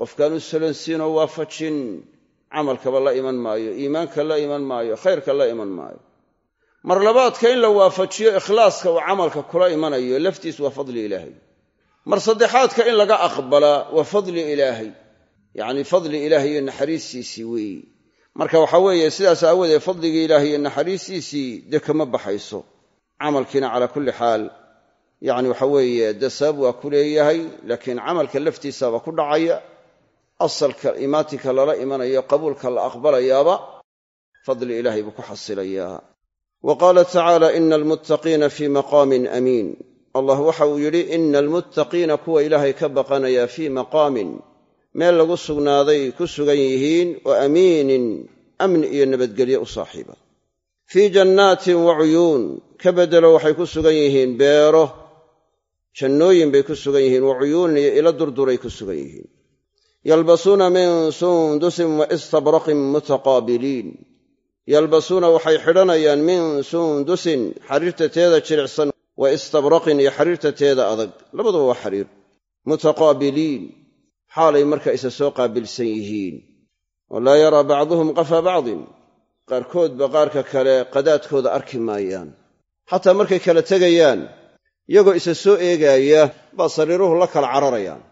qofkaanu salonsiinoo waafajin camalkaba la iman maayo iimaanka la iman maayo khayrka la iman maayo mar labaadka in la waafajiyo ikhlaaska uu camalka kula imanayo laftiis waa fadli ilaahay. Mar saddexaadka in laga aqbalaa waa fadli ilaahay. Yacni fadli ilaahay iyo naxariistiisii weeyi. Marka waxaa weeye sidaas aawoodee fadligii ilaahay iyo naxariistiisii dee kama baxayso. Camalkiina calaa kulli xaal yacni waxa weeye dee sabab waa ku leeyahay laakiin camalka laftiisaaba ku dhacaya asalka imaatinka lala imanayo qabuulka la aqbalayaaba fadli ilaahay buu ku xasilayaa wa qaala tacaala ina almuttaqiina fii maqaamin amiin allah waxa uu yidhi ina almuttaqiina kuwa ilaahay ka baqanaya fii maqaamin meel lagu sugnaaday ku sugan yihiin oo amiinin amni iyo nabadgelye u saaxiiba fii jannaatin wa cuyuun ka beddelo waxay ku sugan yihiin beero jannooyin bay ku sugan yihiin wa cuyuunin iyo ilo durduray ku sugan yihiin yalbasuuna min sundusin wa istabraqin mutaqaabiliin yalbasuuna waxay xidhanayaan min sundusin xariirta teeda jilicsan wa istabraqin iyo xariirta teeda adag. Labaduba waa xariir. Mutaqaabiliin. Xaalay marka isa soo qaabilsan yihiin. Oo laa yaraa bacduhum qafa bacdin. Qaarkoodba qaarka kale qadaadkooda arki maayaan. Xataa markay kala tegayaan iyagoo isa soo eegaaya baa sariiruhu la kala cararayaan.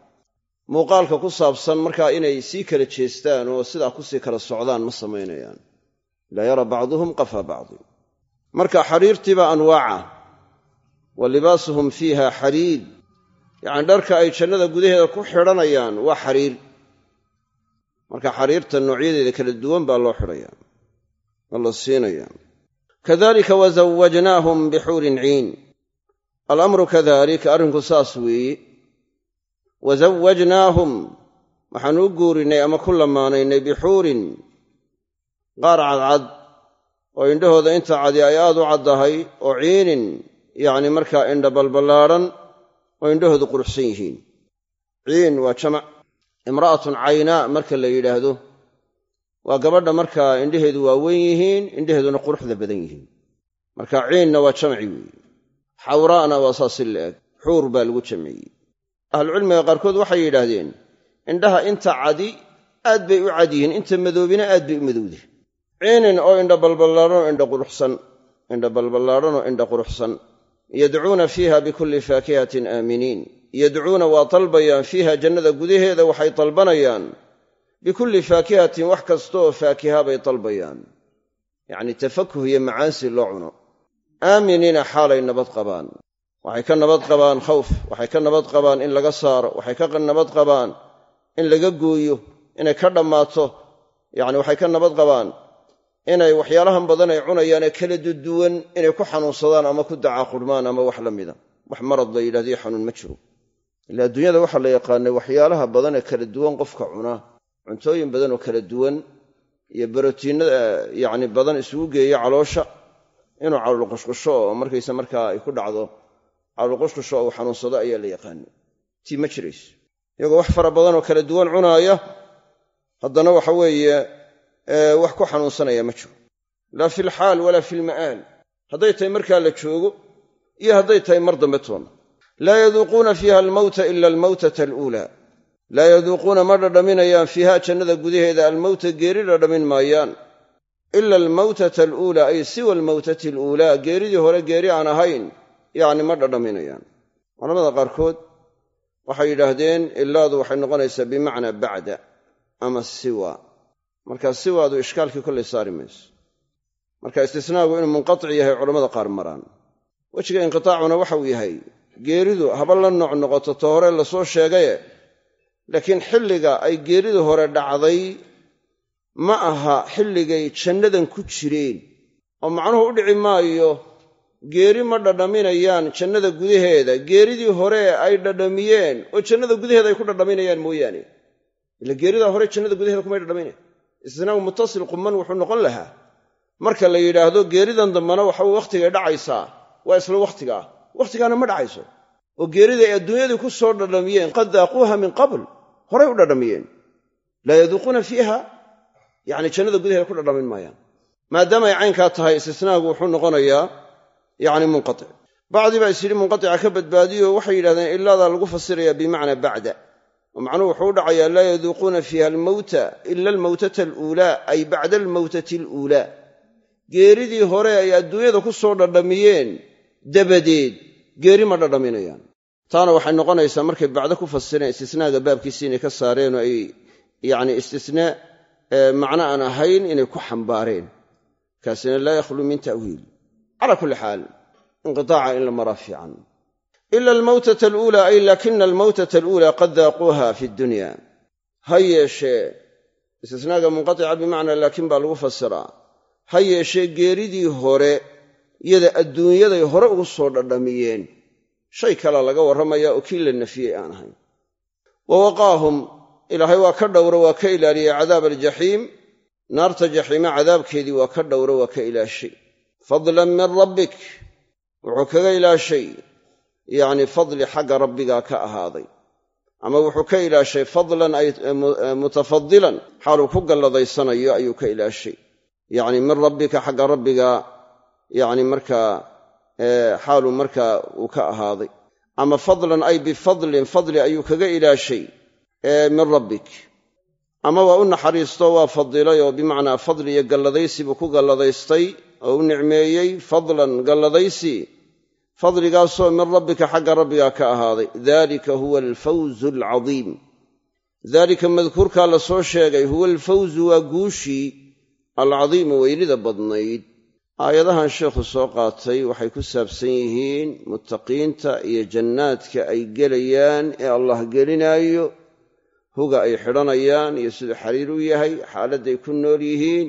Muuqaalka ku saabsan markaa inay sii kala jeestaan oo sidaa ku sii kala socdaan ma samaynayaan laa yara bacduhum qafa bacdin marka xariirtiibaa anwaaca wa libaasuhum fiiha xariid yacni dharka ay jannada gudaheeda ku xidhanayaan waa xariir. Marka xariirta noocyadeeda kala duwan baa loo xidhaya waa la siinaya kadalika wazawajnaahum bixuurin ciin. Alamru kadalik arrinku saas weeye. Wa zawajnaahum waxaanu u guurinnay ama ku lamaanaynay bixuurin qaar cadcad oo indhahooda inta cadi ay aad u caddahay oo ciinin yacni markaa indha balballaadhan oo indhahoodu quruxsan yihiin. Ciin waa jamac. Imra'atun caynaa marka la yidhaahdo. Waa gabadha markaa indhaheedu waa weyn yihiin indhaheeduna quruxda badan yihiin. Marka ciinna waa jamci weeye xawraa'na waa saas si la eg. Xuur baa lagu jamciyey ahlucilmiga qaarkood waxay yidhaahdeen indhaha inta cadi aad bay u cad yihiin inta madoobina aad bay u madowday ciinin oo indha balballaadhanoo indha quruxsan indha balballaadhanoo indha quruxsan. Yadcuuna fiiha bikulli faakihatin aaminiin. Yadcuuna waa dalbayaan fiiha jannada gudaheeda waxay dalbanayaan bikulli faakihatin wax kastaoo faakiha bay dalbayaan yacni tafakuh iyo macaansi loo cuno. Aaminiina xaalay nabad qabaan. Waxay ka nabad qabaan khawf waxay ka nabad qabaan in laga saaro waxay ka nabad qabaan in laga gooyo inay ka dhammaato. Yacni waxay ka nabad qabaan inay waxyaalahan badan ay cunayaanee kala duduwan inay ku xanuunsadaan ama ku dacaaqurmaan ama wax la mida wax marad la yidhahdiyo xanuun ma jiro. Ila adduunyada waxaa la yaqaanay waxyaalaha badan ee kala duwan qofka cuna. Cuntooyin badan oo kala duwan iyo barotiinada yacni badan isugu geeya caloosha. Inuu caloolqushqusho oo markaysa markaa ay ku dhacdo caloolqushqusho uu xanuunsado ayaa la yaqaanay. Tii ma jirayso. Iyagoo wax fara badan oo kala duwan cunaaya haddana waxa weeye wax ku xanuunsanaya ma jiro. Laa fi lxaal walaa fi lma'aal hadday tahay markaa la joogo iyo hadday tahay mar dambe toonna. Laa yaduuquuna fiiha almawta ila almawtata aluulaa. Laa yaduuquuna ma dhadhaminayaan fiiha jannada gudaheeda almowta geeri dhadhamin maayaan. Ila almawtata aluulaa ay siwa almawtati aluulaa geeridii hore geeri aan ahayn yacni ma dhadhaminayaan. Culamada qaarkood waxay yidhaahdeen ilaadu waxay noqonaysaa bimacnaa bacda ama siwa marka siwaadu ishkaalkii kollay saari mayso. Marka istisnaagu inuu munqatic yahay culammada qaar maraan. Wejiga inqitaacuna waxauu yahay geeridu haba la nooc noqoto ta hore la soo sheegaye laakiin xilliga ay geeridu hore dhacday ma aha xilligay jannadan ku jireen. Oo macnuhu u dhici maayo geeri ma dhadhaminayaan jannada gudaheeda. Geeridii hore ay dhadhamiyeen oo jannada gudaheeda ay ku dhadhaminayaan mooyaane. Ila geeridaa hore jannada gudaheeda kumay dhadhaminayan istisnaagu mutasil quman wuxuu noqon lahaa. Marka la yidhaahdo geeridan dambana waxa wakhtigay dhacaysaa waa isla wakhtigaa wakhtigaana ma dhacayso. Oo geerida ay adduunyadii ku soo dhadhamiyeen qad daaquuha min qabl horay u dhadhamiyeen. Laa yaduuquuna fiiha yacni jannada gudaheeda ku dhadhamin maayaan. Maadaama ay caynkaa tahay istisnaagu wuxuu noqonayaa yacni munqatic bacdii baa is yidhi munqatica ka badbaadiyo waxay yidhahdeen ilaadaa lagu fasirayaa bimacnaa bacda oo macnuhu wuxuu u dhacayaa laa yaduuquuna fiiha almowta ila almowtata aluulaa ay bacda almowtati aluulaa. Geeridii hore ay adduunyada ku soo dhadhamiyeen dabadeed geeri ma dhadhaminayaan. Taana waxay noqonaysaa markay bacdo ku fasireen istisnaaga baabkiisi inay ka saareen oo ay yacni istisnaa macno aan ahayn inay ku xambaareen. Kaasina laa yakhlu min ta'wiil. Calaa kulli xaal inqitaaca in la maraa fiican ila almowtata aluulaa ay laakina almowtata aluulaa qad daaquuha fi dunya ha yeeshee istisnaaga munqatica bimacnaa laakiin baa lagu fasiraa ha yeeshee geeridii hore iyada adduunyaday hore ugu soo dhadhamiyeen shay kalea laga warramayaa oo kii la nafiyey aan ahayn wa waqaahum ilaahay waa ka dhowro waa ka ilaaliyey cadaab aljaxiim naarta jaxiime cadaabkeedii waa ka dhowro waa ka ilaashay fadlan min rabbik wuxuu kaga ilaashay yacni fadli xagga rabbigaa ka ahaaday. Ama wuxuu ka ilaashay fadlan ay mutafadilan xaaluu ku galladaysanayo ayuu ka ilaashay. Yacni min rabbika xagga rabbiga yacni markaa xaaluu markaa uu ka ahaaday. Ama fadlan ay bifadlin fadli ayuu kaga ilaashay min rabbik. Ama waa u naxariisto waa fadilay oo bimacnaa fadli iyo galladaysi buu ku galladaystay oo u nicmeeyey fadlan galladaysi fadligaasoo min rabbika xagga rabbiga ka ahaaday. Dalika huwa alfawzu alcadiim. Daalika madkuurkaa la soo sheegay huwa alfawzu waa guushii alcadiimu weynida badnayd. Aayadahan sheekhu soo qaatay waxay ku saabsan yihiin muttaqiinta iyo jannaadka ay gelayaan ee allah gelinaayo huga ay xidhanayaan iyo siduu xariir u yahay xaaladday ku nool yihiin.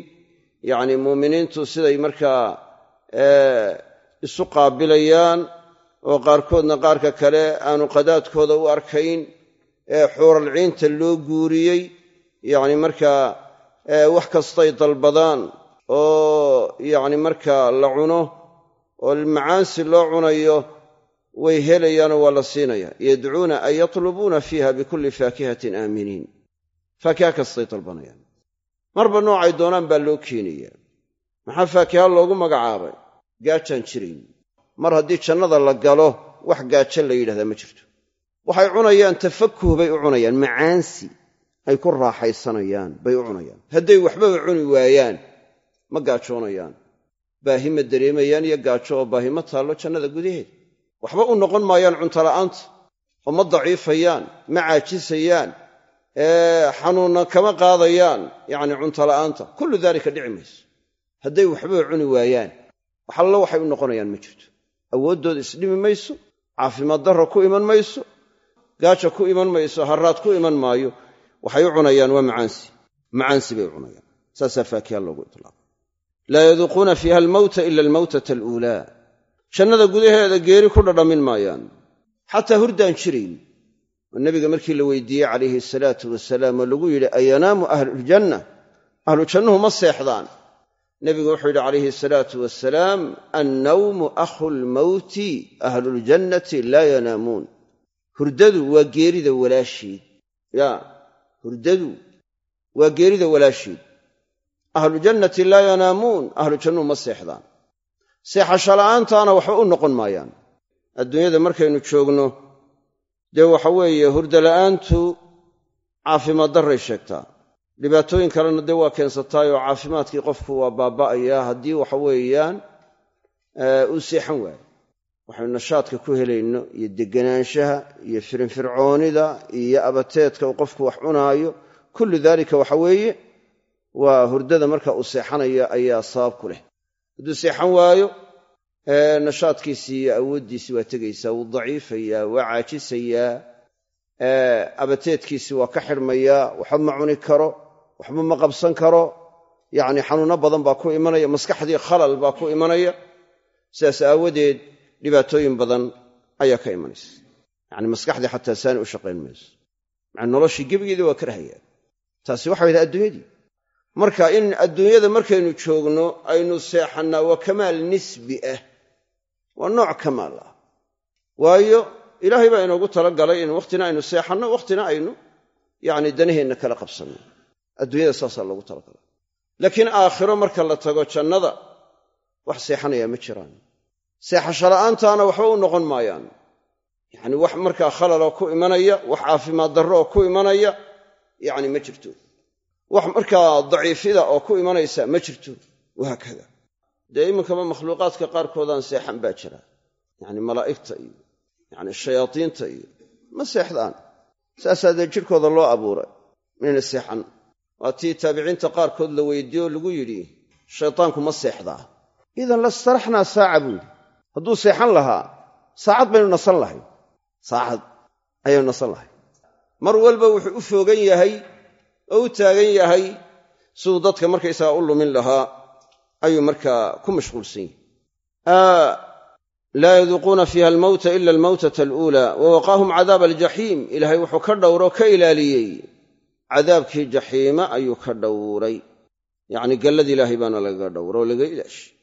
Yacnii muuminiintu siday markaa isu qaabilayaan oo qaarkoodna qaarka kale aanu qadaadkooda u arkayn ee xuuralciinta loo guuriyey yacni markaa wax kastay dalbadaan oo yacni markaa la cuno oo macaansi loo cunayo way helayaanoo waa la siinaya yadcuuna ay yatlubuuna fiiha bikulli faakihatin aaminiin. Faakiha kastay dalbanayaan. Marba noocay doonaan baa loo keenaya maxaa faakiha loogu magacaabay gaajaan jirayn mar haddii jannada la galo wax gaajo la yidhahdaa ma jirto. Waxay cunayaan tafakuh bay u cunayaan macaansi ay ku raaxaysanayaan bay u cunayaan. Hadday waxbaba cuni waayaan ma gaajoonayaan baahi ma dareemayaan iyo gaajo oo baahi ma taallo jannada gudaheeda waxba u noqon maayaan cuntala'aanta oo ma daciifayaan ma caajisayaan xanuunna kama qaadayaan yacni cuntala'aanta kullu daalika dhici mayso. Hadday waxbaba cuni waayaan waxallo waxay u noqonayaan ma jirto. Awooddooda isdhimi mayso caafimaad darra ku iman mayso gaaja ku iman mayso harraad ku iman maayo waxay u cunayaan waa macaansi. Macaansi bay u cunayaan. Saasaa faakiha loogu itlaaqay laa yaduuquuna fiiha almawta ila almawtata aluulaa. Jannada gudaheeda geeri ku dhadhamin maayaan. Xataa hurdaan jirayn. Oo nebiga markii la weydiiyey calayhi asalaatu wasalaam oo lagu yidhi ayanaamu ahluljanna ahlu jannuhu ma seexdaan nebigu wuxuu yidhi calayhi asalaatu wasalaam annawmu akhu lmawti ahluljannati laa yanaamuun. Hurdadu waa geerida walaasheed ya hurdadu waa geerida walaasheed ahluljannati laa yanaamuun ahlu jannuhu ma seexdaan. Seexasho la'aantaana waxba u noqon maayaan. Adduunyada markaynu joogno dee waxa weeye hurda la'aantu caafimaad darray sheegtaa dhibaatooyin kalena dee waa keensataayoo caafimaadkii qofku waa baaba'ayaa haddii waxa weeyaan uu seexan waayo waxaynu nashaadka ku helayno iyo deganaanshaha iyo firinfircoonida iyo abateedka uu qofku wax cunaayo. Kullu daalika waxa weeye waa hurdada marka uu seexanayo ayaa sabab ku leh. Hadduu seexan waayo nashaadkiisii iyo awooddiisii waa tegaysaa. Wuu daciifayaa waa caajisayaa abateedkiisii waa ka xidhmayaa waxba ma cuni karo waxba ma qabsan karo. Yacni xanuunno badan baa ku imanaya maskaxdii khalal baa ku imanaya. Sidaas aawadeed dhibaatooyin badan ayaa ka imanaysa. Yacni maskaxdii xataa saani u shaqayn mayso. Macnaa noloshii gebigeedii waa ka rahayaa taasi waxa yidhaha adduunyadii. Marka in adduunyada markaynu joogno aynu seexannaa waa kamaal nisbi ah waa nooc kamaal ah. Waayo ilaahay baa inoogu talagalay in wakhtina aynu seexanno wakhtina aynu yacni danaheenna kala qabsanno adduunyada saasaa loogu talagalay. Laakiin aakhiro marka la tago jannada wax seexanayaa ma jiraan. Seexasho la'aantaana waxba u noqon maayaan. Yacni wax markaa khalaloo ku imanaya wax caafimaad darro oo ku imanaya yacni ma jirto. Wax markaa daciifida oo ku imanaysa ma jirto. Wahaakada dee iminkaba makhluuqaadka qaarkoodaan seexan baa jira. Yacni malaa'igta iyo yacni shayaadiinta iyo ma seexdaan. Saasaa dee jidhkooda loo abuuray minayna seexan waa tii taabiciinta qaarkood la weydiiye oo lagu yidhi shaytaanku ma seexdaa. Idan lastaraxnaa saaca buu yidhi. Hadduu seexan lahaa saacad baynu nasan lahay. Saacad ayaynu nasan lahay. Mar walba wuxuu u foogan yahay oo u taagan yahay siduu dadka markaysaga u lumin lahaa ayuu markaa ku mashquulsan yahay. Laa yaduuquuna fiiha almawta ila almawtata aluulaa wa waqaahum cadaaba aljaxiim ilaahay wuxuu ka dhowro ka ilaaliyey cadaabkii jaxiima ayuu ka dhowray. Yacni gallad ilaahay baana lagaga dhowra oo laga ilaashay.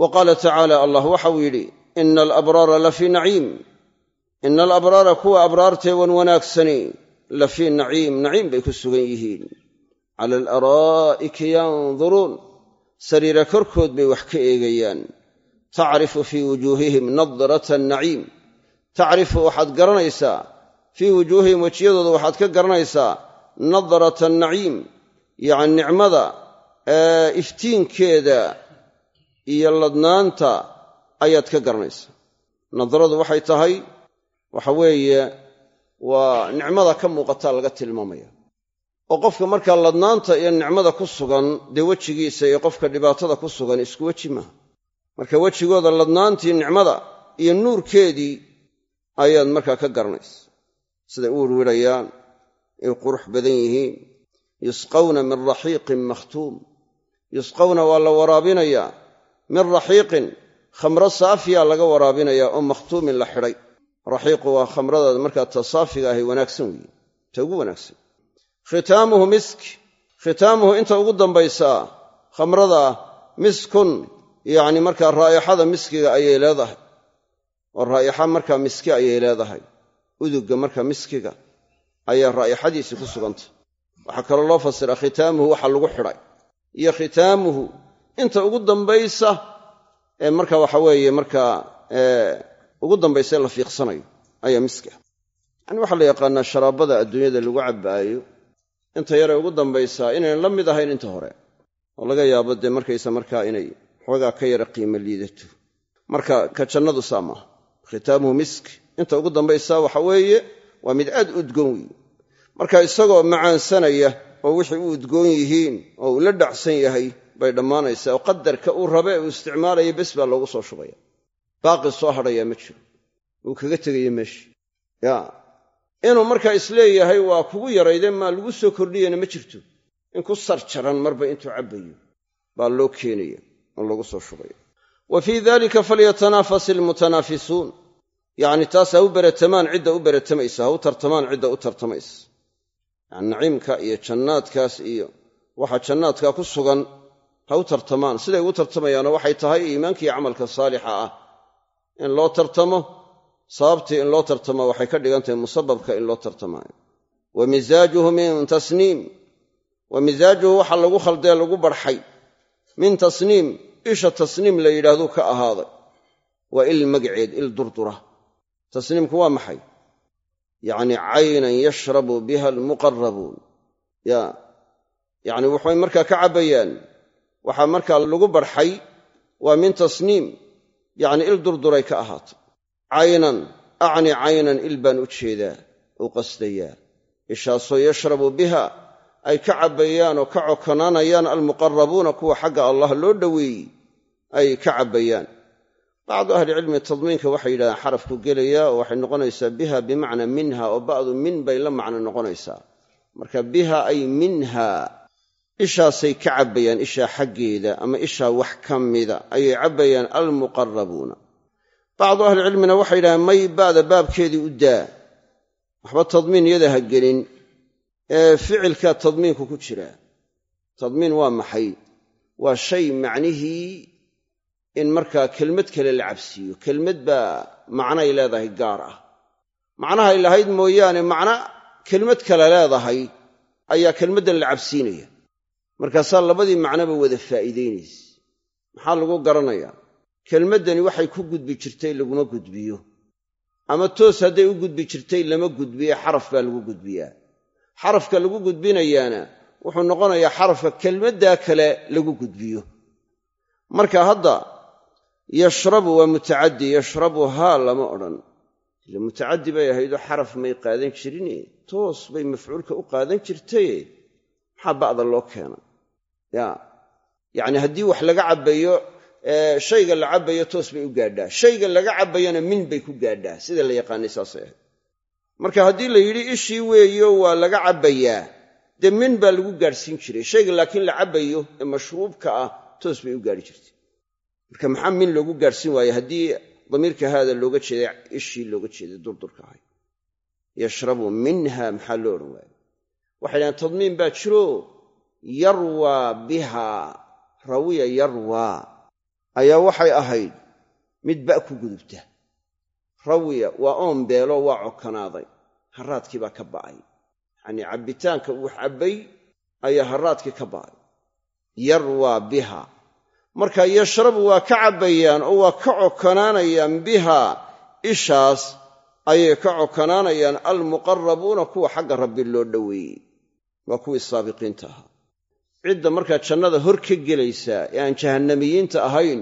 Wa qaala tacaala allah waxau yidhi ina alabraara lafii naciim. Ina alabraara kuwa abraartee wan wanaagsani lafii naciim. Naciim bay ku sugan yihiin. Cala alaraa'iki yanduruun sariira korkood bay wax ka eegayaan. Tacrifu fii wujuuhihim nadrata annaciim tacrifu waxaad garanaysaa. Fii wujuuhihim wejiyadooda waxaad ka garanaysaa nadrata annaciim yacni nicmada iftiinkeeda iyo ladnaanta ayaad ka garanaysaa nadradu waxay tahay waxa weeye waa nicmada ka muuqataa laga tilmaamaya oo qofka markaa ladnaanta iyo nicmada ku sugan dee wejigiisa iyo qofka dhibaatada ku sugan isku weji maaha marka wejigooda ladnaantii nicmada iyo nuurkeedii ayaad markaa ka garanaysa siday u wirwirayaan ay qurux badan yihiin. Yusqawna min raxiiqin makhtuum. Yusqawna waa la waraabinayaa. Min raxiiqin khamro saafiya laga waraabinayaa oo makhtuumin la xidhay. Raxiiqu waa khamrada markaa tasaafiga ahay wanaagsan weeye ta ugu wanaagsan. Khitaamuhu misk. Khitaamuhu inta ugu dambaysaa khamrada miskun yacni markaa raa'ixada miskiga ayay leedahay. Oo raa'ixa markaa miski ayay leedahay. Udugga markaa miskiga ayaa raa'ixadiisii ku sugantay. Waxaa kaloo loo fasiraa khitaamuhu waxa lagu xidhay. Iyo khitaamuhu inta ugu dambaysa ee marka waxa weeye markaa ugu dambaysa la fiiqsanayo ayaa miski ah. Yani waxaa la yaqaanaa sharaabada adduunyada lagu cabbaayo inta yaree ugu dambaysaa inayn la mid ahayn inta hore. Oo laga yaabo dee markaysa markaa inay xoogaa ka yara qiimo liidato. Marka ka jannadu saa maaha. Khitaamuhu misk inta ugu dambaysaa waxa weeye waa mid aad udgoon weeye marka isagoo macaansanaya oo wixii u udgoon yihiin oo uu la dhacsan yahay bay dhammaanaysaa oo qadarka uu rabe uu isticmaalaya bes baa loogu soo shubaya. Baaqi soo hadhayaa ma jiro. Wuu kaga tegaya meesha ya. Inuu markaa is leeyahay waa kugu yarayde maa lagu soo kordhiyana ma jirto. In ku sar jaran marba intuu cabbayo baa loo keenaya oo lagu soo shubaya. Wa fii dalika falyatanafas ilmutanaafisuun yacni taas ha u beratamaan cidda u beratamaysa ha u tartamaan cidda u tartamaysa. Yani naciimka iyo jannaadkaas iyo waxa jannaadkaa ku sugan ha u tartamaan. Siday ugu tartamayaana waxay tahay iimaanka iyo camalka saalixa ah. In loo tartamo sababtii in loo tartamo waxay ka dhigan tahay musababka in loo tartamaayo wa misaajuhu min tasniim. Wa misaajuhu waxa lagu khaldee lagu barxay. Min tasniim isha tasniim la yidhahduu ka ahaaday. Waa il magaceed il durdura tasniimku waa maxay? Yacni caynan yashrabu biha almuqarabuun ya yacni waxay markaa ka cabbayaan. Waxaa markaa lagu barxay waa min tasniim. Yacni il durduray ka ahaatay. Caynan acni caynan il baan u jeedaa u qasdayaa. Ishaasoo yashrabu biha ay ka cabbayaan oo ka cokonaanayaan almuqarabuuna kuwa xagga allah loo dhoweeyey ay ka cabbayaan bacdu ahlicilmi tadmiinka waxay yidhahdaan xarafku gelaya oo waxay noqonaysaa biha bimacnaa minha oo ba'du min bay la macno noqonaysaa marka biha ay minha ishaasay ka cabbayaan ishaa xaggeeda ama ishaa wax ka mida ayay cabbayaan almuqarabuuna bacdu ahlicilmina waxay yidhahdeen may ba'da baabkeedii u daa waxba tadmiin yada ha gelin ee ficilkaa tadmiinku ku jira tadmiin waa maxay waa shay macnihii in markaa kelmad kale la cabsiiyo kelmad baa macnay leedahay gaar ah. Macnahay lahayd mooyaane macno kelmad kale leedahay ayaa kelmaddan la cabsiinaya. Markaasaa labadii macnoba wada faa'iidaynaysa maxaa lagu garanayaa? Kelmaddani waxay ku gudbi jirtay laguma gudbiyo. Ama toos hadday u gudbi jirtay lama gudbiye xaraf baa lagu gudbiyaa. Xarafka lagu gudbinayaana wuxuu noqonayaa xarafka kelmaddaa kale lagu gudbiyo. Marka hadda yashrabu waa mutacaddi yashrabuhaa lama odhan. Ile mutacaddi bay ahaydoo xaraf may qaadan jirine toos bay mafcuulka u qaadan jirtaye maxaa ba'da loo keenay ya yacni haddii wax laga cabbayo shayga la cabbayo toos bay u gaadhaa. Shayga laga cabbayona min bay ku gaadhaa. Sida la yaqaanay saasay ahayd. Marka haddii la yidhi ishii weeyo waa laga cabbayaa. Dee min baa lagu gaadhsiin jiray. Shayga laakiin la cabbayo ee mashruubka ah toos bay u gaadhi jirtay marka maxaa min loogu gaadhsiin waaye haddii damiirka haada looga jeeday ishii looga jeeday durdurka ahay. Yashrabu minha maxaa loo odhan waaye waxay dhahaan tadmiin baa jiro yarwaa biha. Rawiya yarwaa ayaa waxay ahayd mid ba' ku gudubta. Rawiya waa oon beelo waa cokonaaday harraadkii baa ka ba'ay. Yacnii cabbitaanka uu cabbay ayaa harraadkii ka ba'ay. Yarwaa biha marka yashrabu waa ka cabbayaan oo waa ka cokonaanayaan biha. Ishaas ayay ka cokonaanayaan almuqarabuuna kuwa xagga rabbi loo dhoweeyey. Waa kuwii saabiqiinta ahaa. Cidda markaa jannada hor ka gelaysaa ee aan jahannamiyiinta ahayn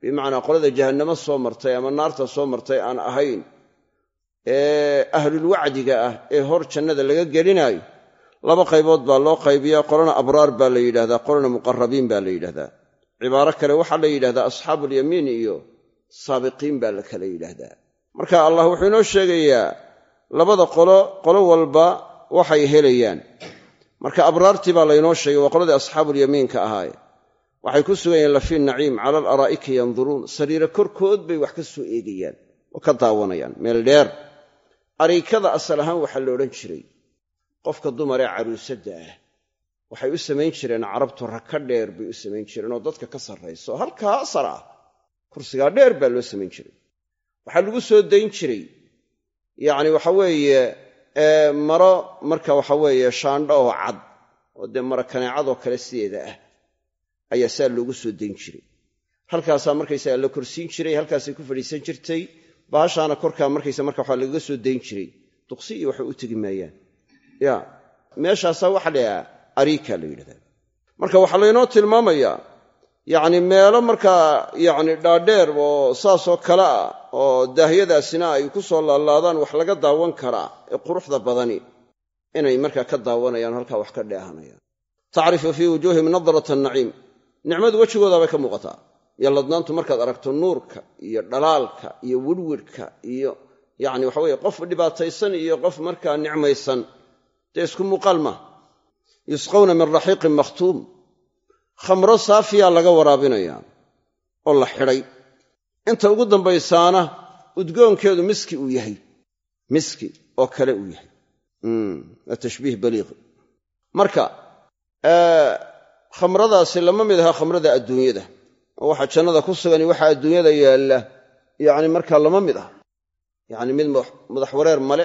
bimacnaa qolada jahannamo soo martay ama naarta soo martay aan ahayn ee ahlulwacdiga ah ee hor jannada laga gelinaayo laba qaybood baa loo qaybiyaa qolana abraar baa la yidhahdaa qolana muqarabiin baa la yidhahdaa cibaaro kale waxaa la yidhahdaa asxaabuulyamiin iyo saabiqiin baa la kala yidhaahdaa marka allah wuxuu inoo sheegayaa labada qolo qolo walba waxay helayaan. Marka abraartii baa laynoo sheegay waa qoladii asxaabuulyamiinka ahaaye waxay ku sugan yihiin lafii naciim cala alaraa'iki yanduruun sariire korkood bay wax ka soo eegayaan oo ka daawanayaan meel dheer. Ariikada asal ahaan waxaa la odhan jiray qofka dumaree caruusadda ah waxay u samayn jireen carabtu raka dheer bay u samayn jireen oo dadka ka sarrayso. Halkaa sar ah kursigaa dheer baa loo samayn jiray. Waxaa lagu soo dayn jiray. Yacni waxa weeye maro marka waxa weeye shaandho oo cad oo dee maro kaneecadoo kale sideeda ah ayaa saa loogu soo dayn jiray. Halkaasaa markaysaga la korsiin jiray halkaasay ku fadhiisan jirtay. Baashaana korkaa markaysa marka waxaa lagaga soo dayn jiray. Duqsi iyo waxay u tegi maayaan. Ya meeshaasaa waxa la ariika la yidhahdaa. Marka waxaa laynoo tilmaamayaa yacni meelo markaa yacni dhaadheer oo saasoo kale ah oo daahyadaasina ay ku soo laalaadaan wax laga daawan karaa ee quruxda badani inay markaa ka daawanayaan halkaa wax ka dheehanayaan tacrifu fii wujuuhim nadrata annaciim. Nicmadu wejigoodaabay ka muuqataa. Iyo markaad aragto nuurka iyo dhalaalka iyo wirwirhka iyo yacni waxa weye qof dhibaataysan iyo qof markaa nicmaysan. Dee isku muuqaal maaha yusqawna min raxiiqin makhtuum khamro saafiyaa laga waraabinayaa oo la xidhay. Inta ugu dambaysaana udgoonkeedu miski uu yahay. Miski oo kale uu yahay. Waa tashbiih baliiq. Marka khamradaasi lama mid aha khamrada adduunyada. Oo waxa jannada ku sugani waxa adduunyada yaalla yacni markaa lama mid ah yacni mid madax wareer male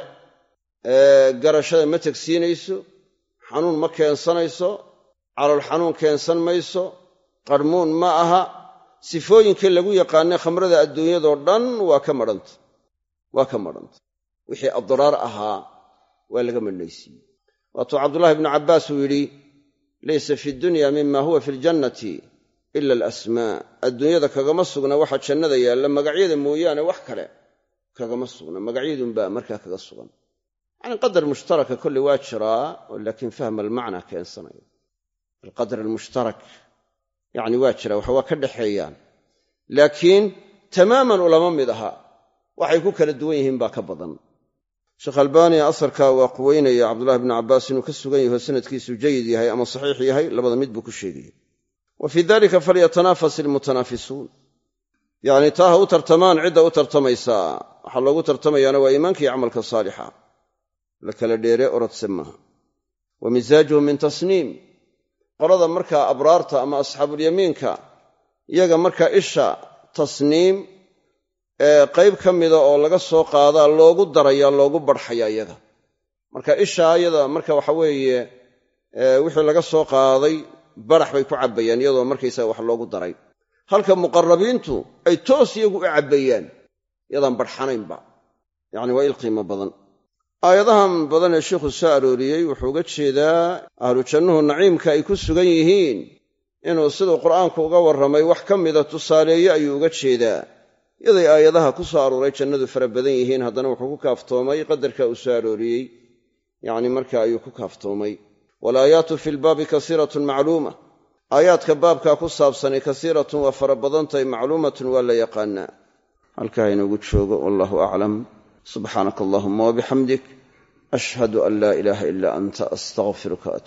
garashada ma tegsiinayso xanuun ma keensanayso calool xanuun keensan mayso qarmuun ma aha. Sifooyinkii lagu yaqaanay khamrada adduunyadoo dhan waa ka madhanta waa ka madhanta wixii adraar ahaa waa laga madhnaysiiyey waatuu cabdullahi ibnu cabbaas uu yidhi laysa fi dunya mima huwa fi ljannati ila alasmaa adduunyada kagama sugna waxa jannada yaalla magacyada mooyaane wax kale kagama sugna magacyadunbaa markaa kaga sugan yacni qadar mushtaraka kolley waa jiraa laakiin fahma almacna keensanaya alqadr almushtarak yacni waa jira wax waa ka dhexeeyaan laakiin tamaaman ulama mid aha waxay ku kala duwan yihiin baa ka badan sheekh albaani asarka waa quweynaya cabdullahi bnu cabbaas inuu ka sugan yaho sanadkiisu jayid yahay ama saxiix yahay labada mid buu ku sheegaya wa fii dalika falyatanafas ilmutanaafisuun yacni taa ha u tartamaan cidda u tartamaysaa waxaa tartamayaana waa iimaanka iyo camalka saalixa la kala dheere orodse maaha. Wa misaajuhu min tasniim. Qolada markaa abraarta ama asxaabulyamiinka iyaga markaa isha tasniim ee qayb ka mida oo laga soo qaadaa loogu daraya loogu barxaya iyaga. Marka isha iyada marka waxa weeye wixii laga soo qaaday barax bay ku cabbayaan iyadoo markaysaga wax loogu daray. Halka muqarabiintu ay toos iyagu u cabbayaan iyadaan barxanaynba. Yacni waa il qiimo badan aayadahan badan ee sheikhu soo arooriyey wuxuu uga jeedaa ahlu jannuhu naciimka ay ku sugan yihiin inuu siduu qur'aanku uga warramay wax ka mida tusaaleeye ayuu uga jeedaa. Yaday aayadaha ku soo arooray jannadu fara badan yihiin haddana wuxuu ku kaaftoomay qadarka uu soo arooriyey yacni marka ayuu ku kaaftoomay. Walaayaatu fi lbaabi kasiiratun macluuma. Aayaadka baabkaa ku saabsanay kasiiratun waa fara badantahay macluumatun waa la yaqaanaa. Halkaa inoogu joogo wallahu aclam subxaanaka allahuma wabixamdik ashhadu an laa ilaaha ilaa anta astaqfiruka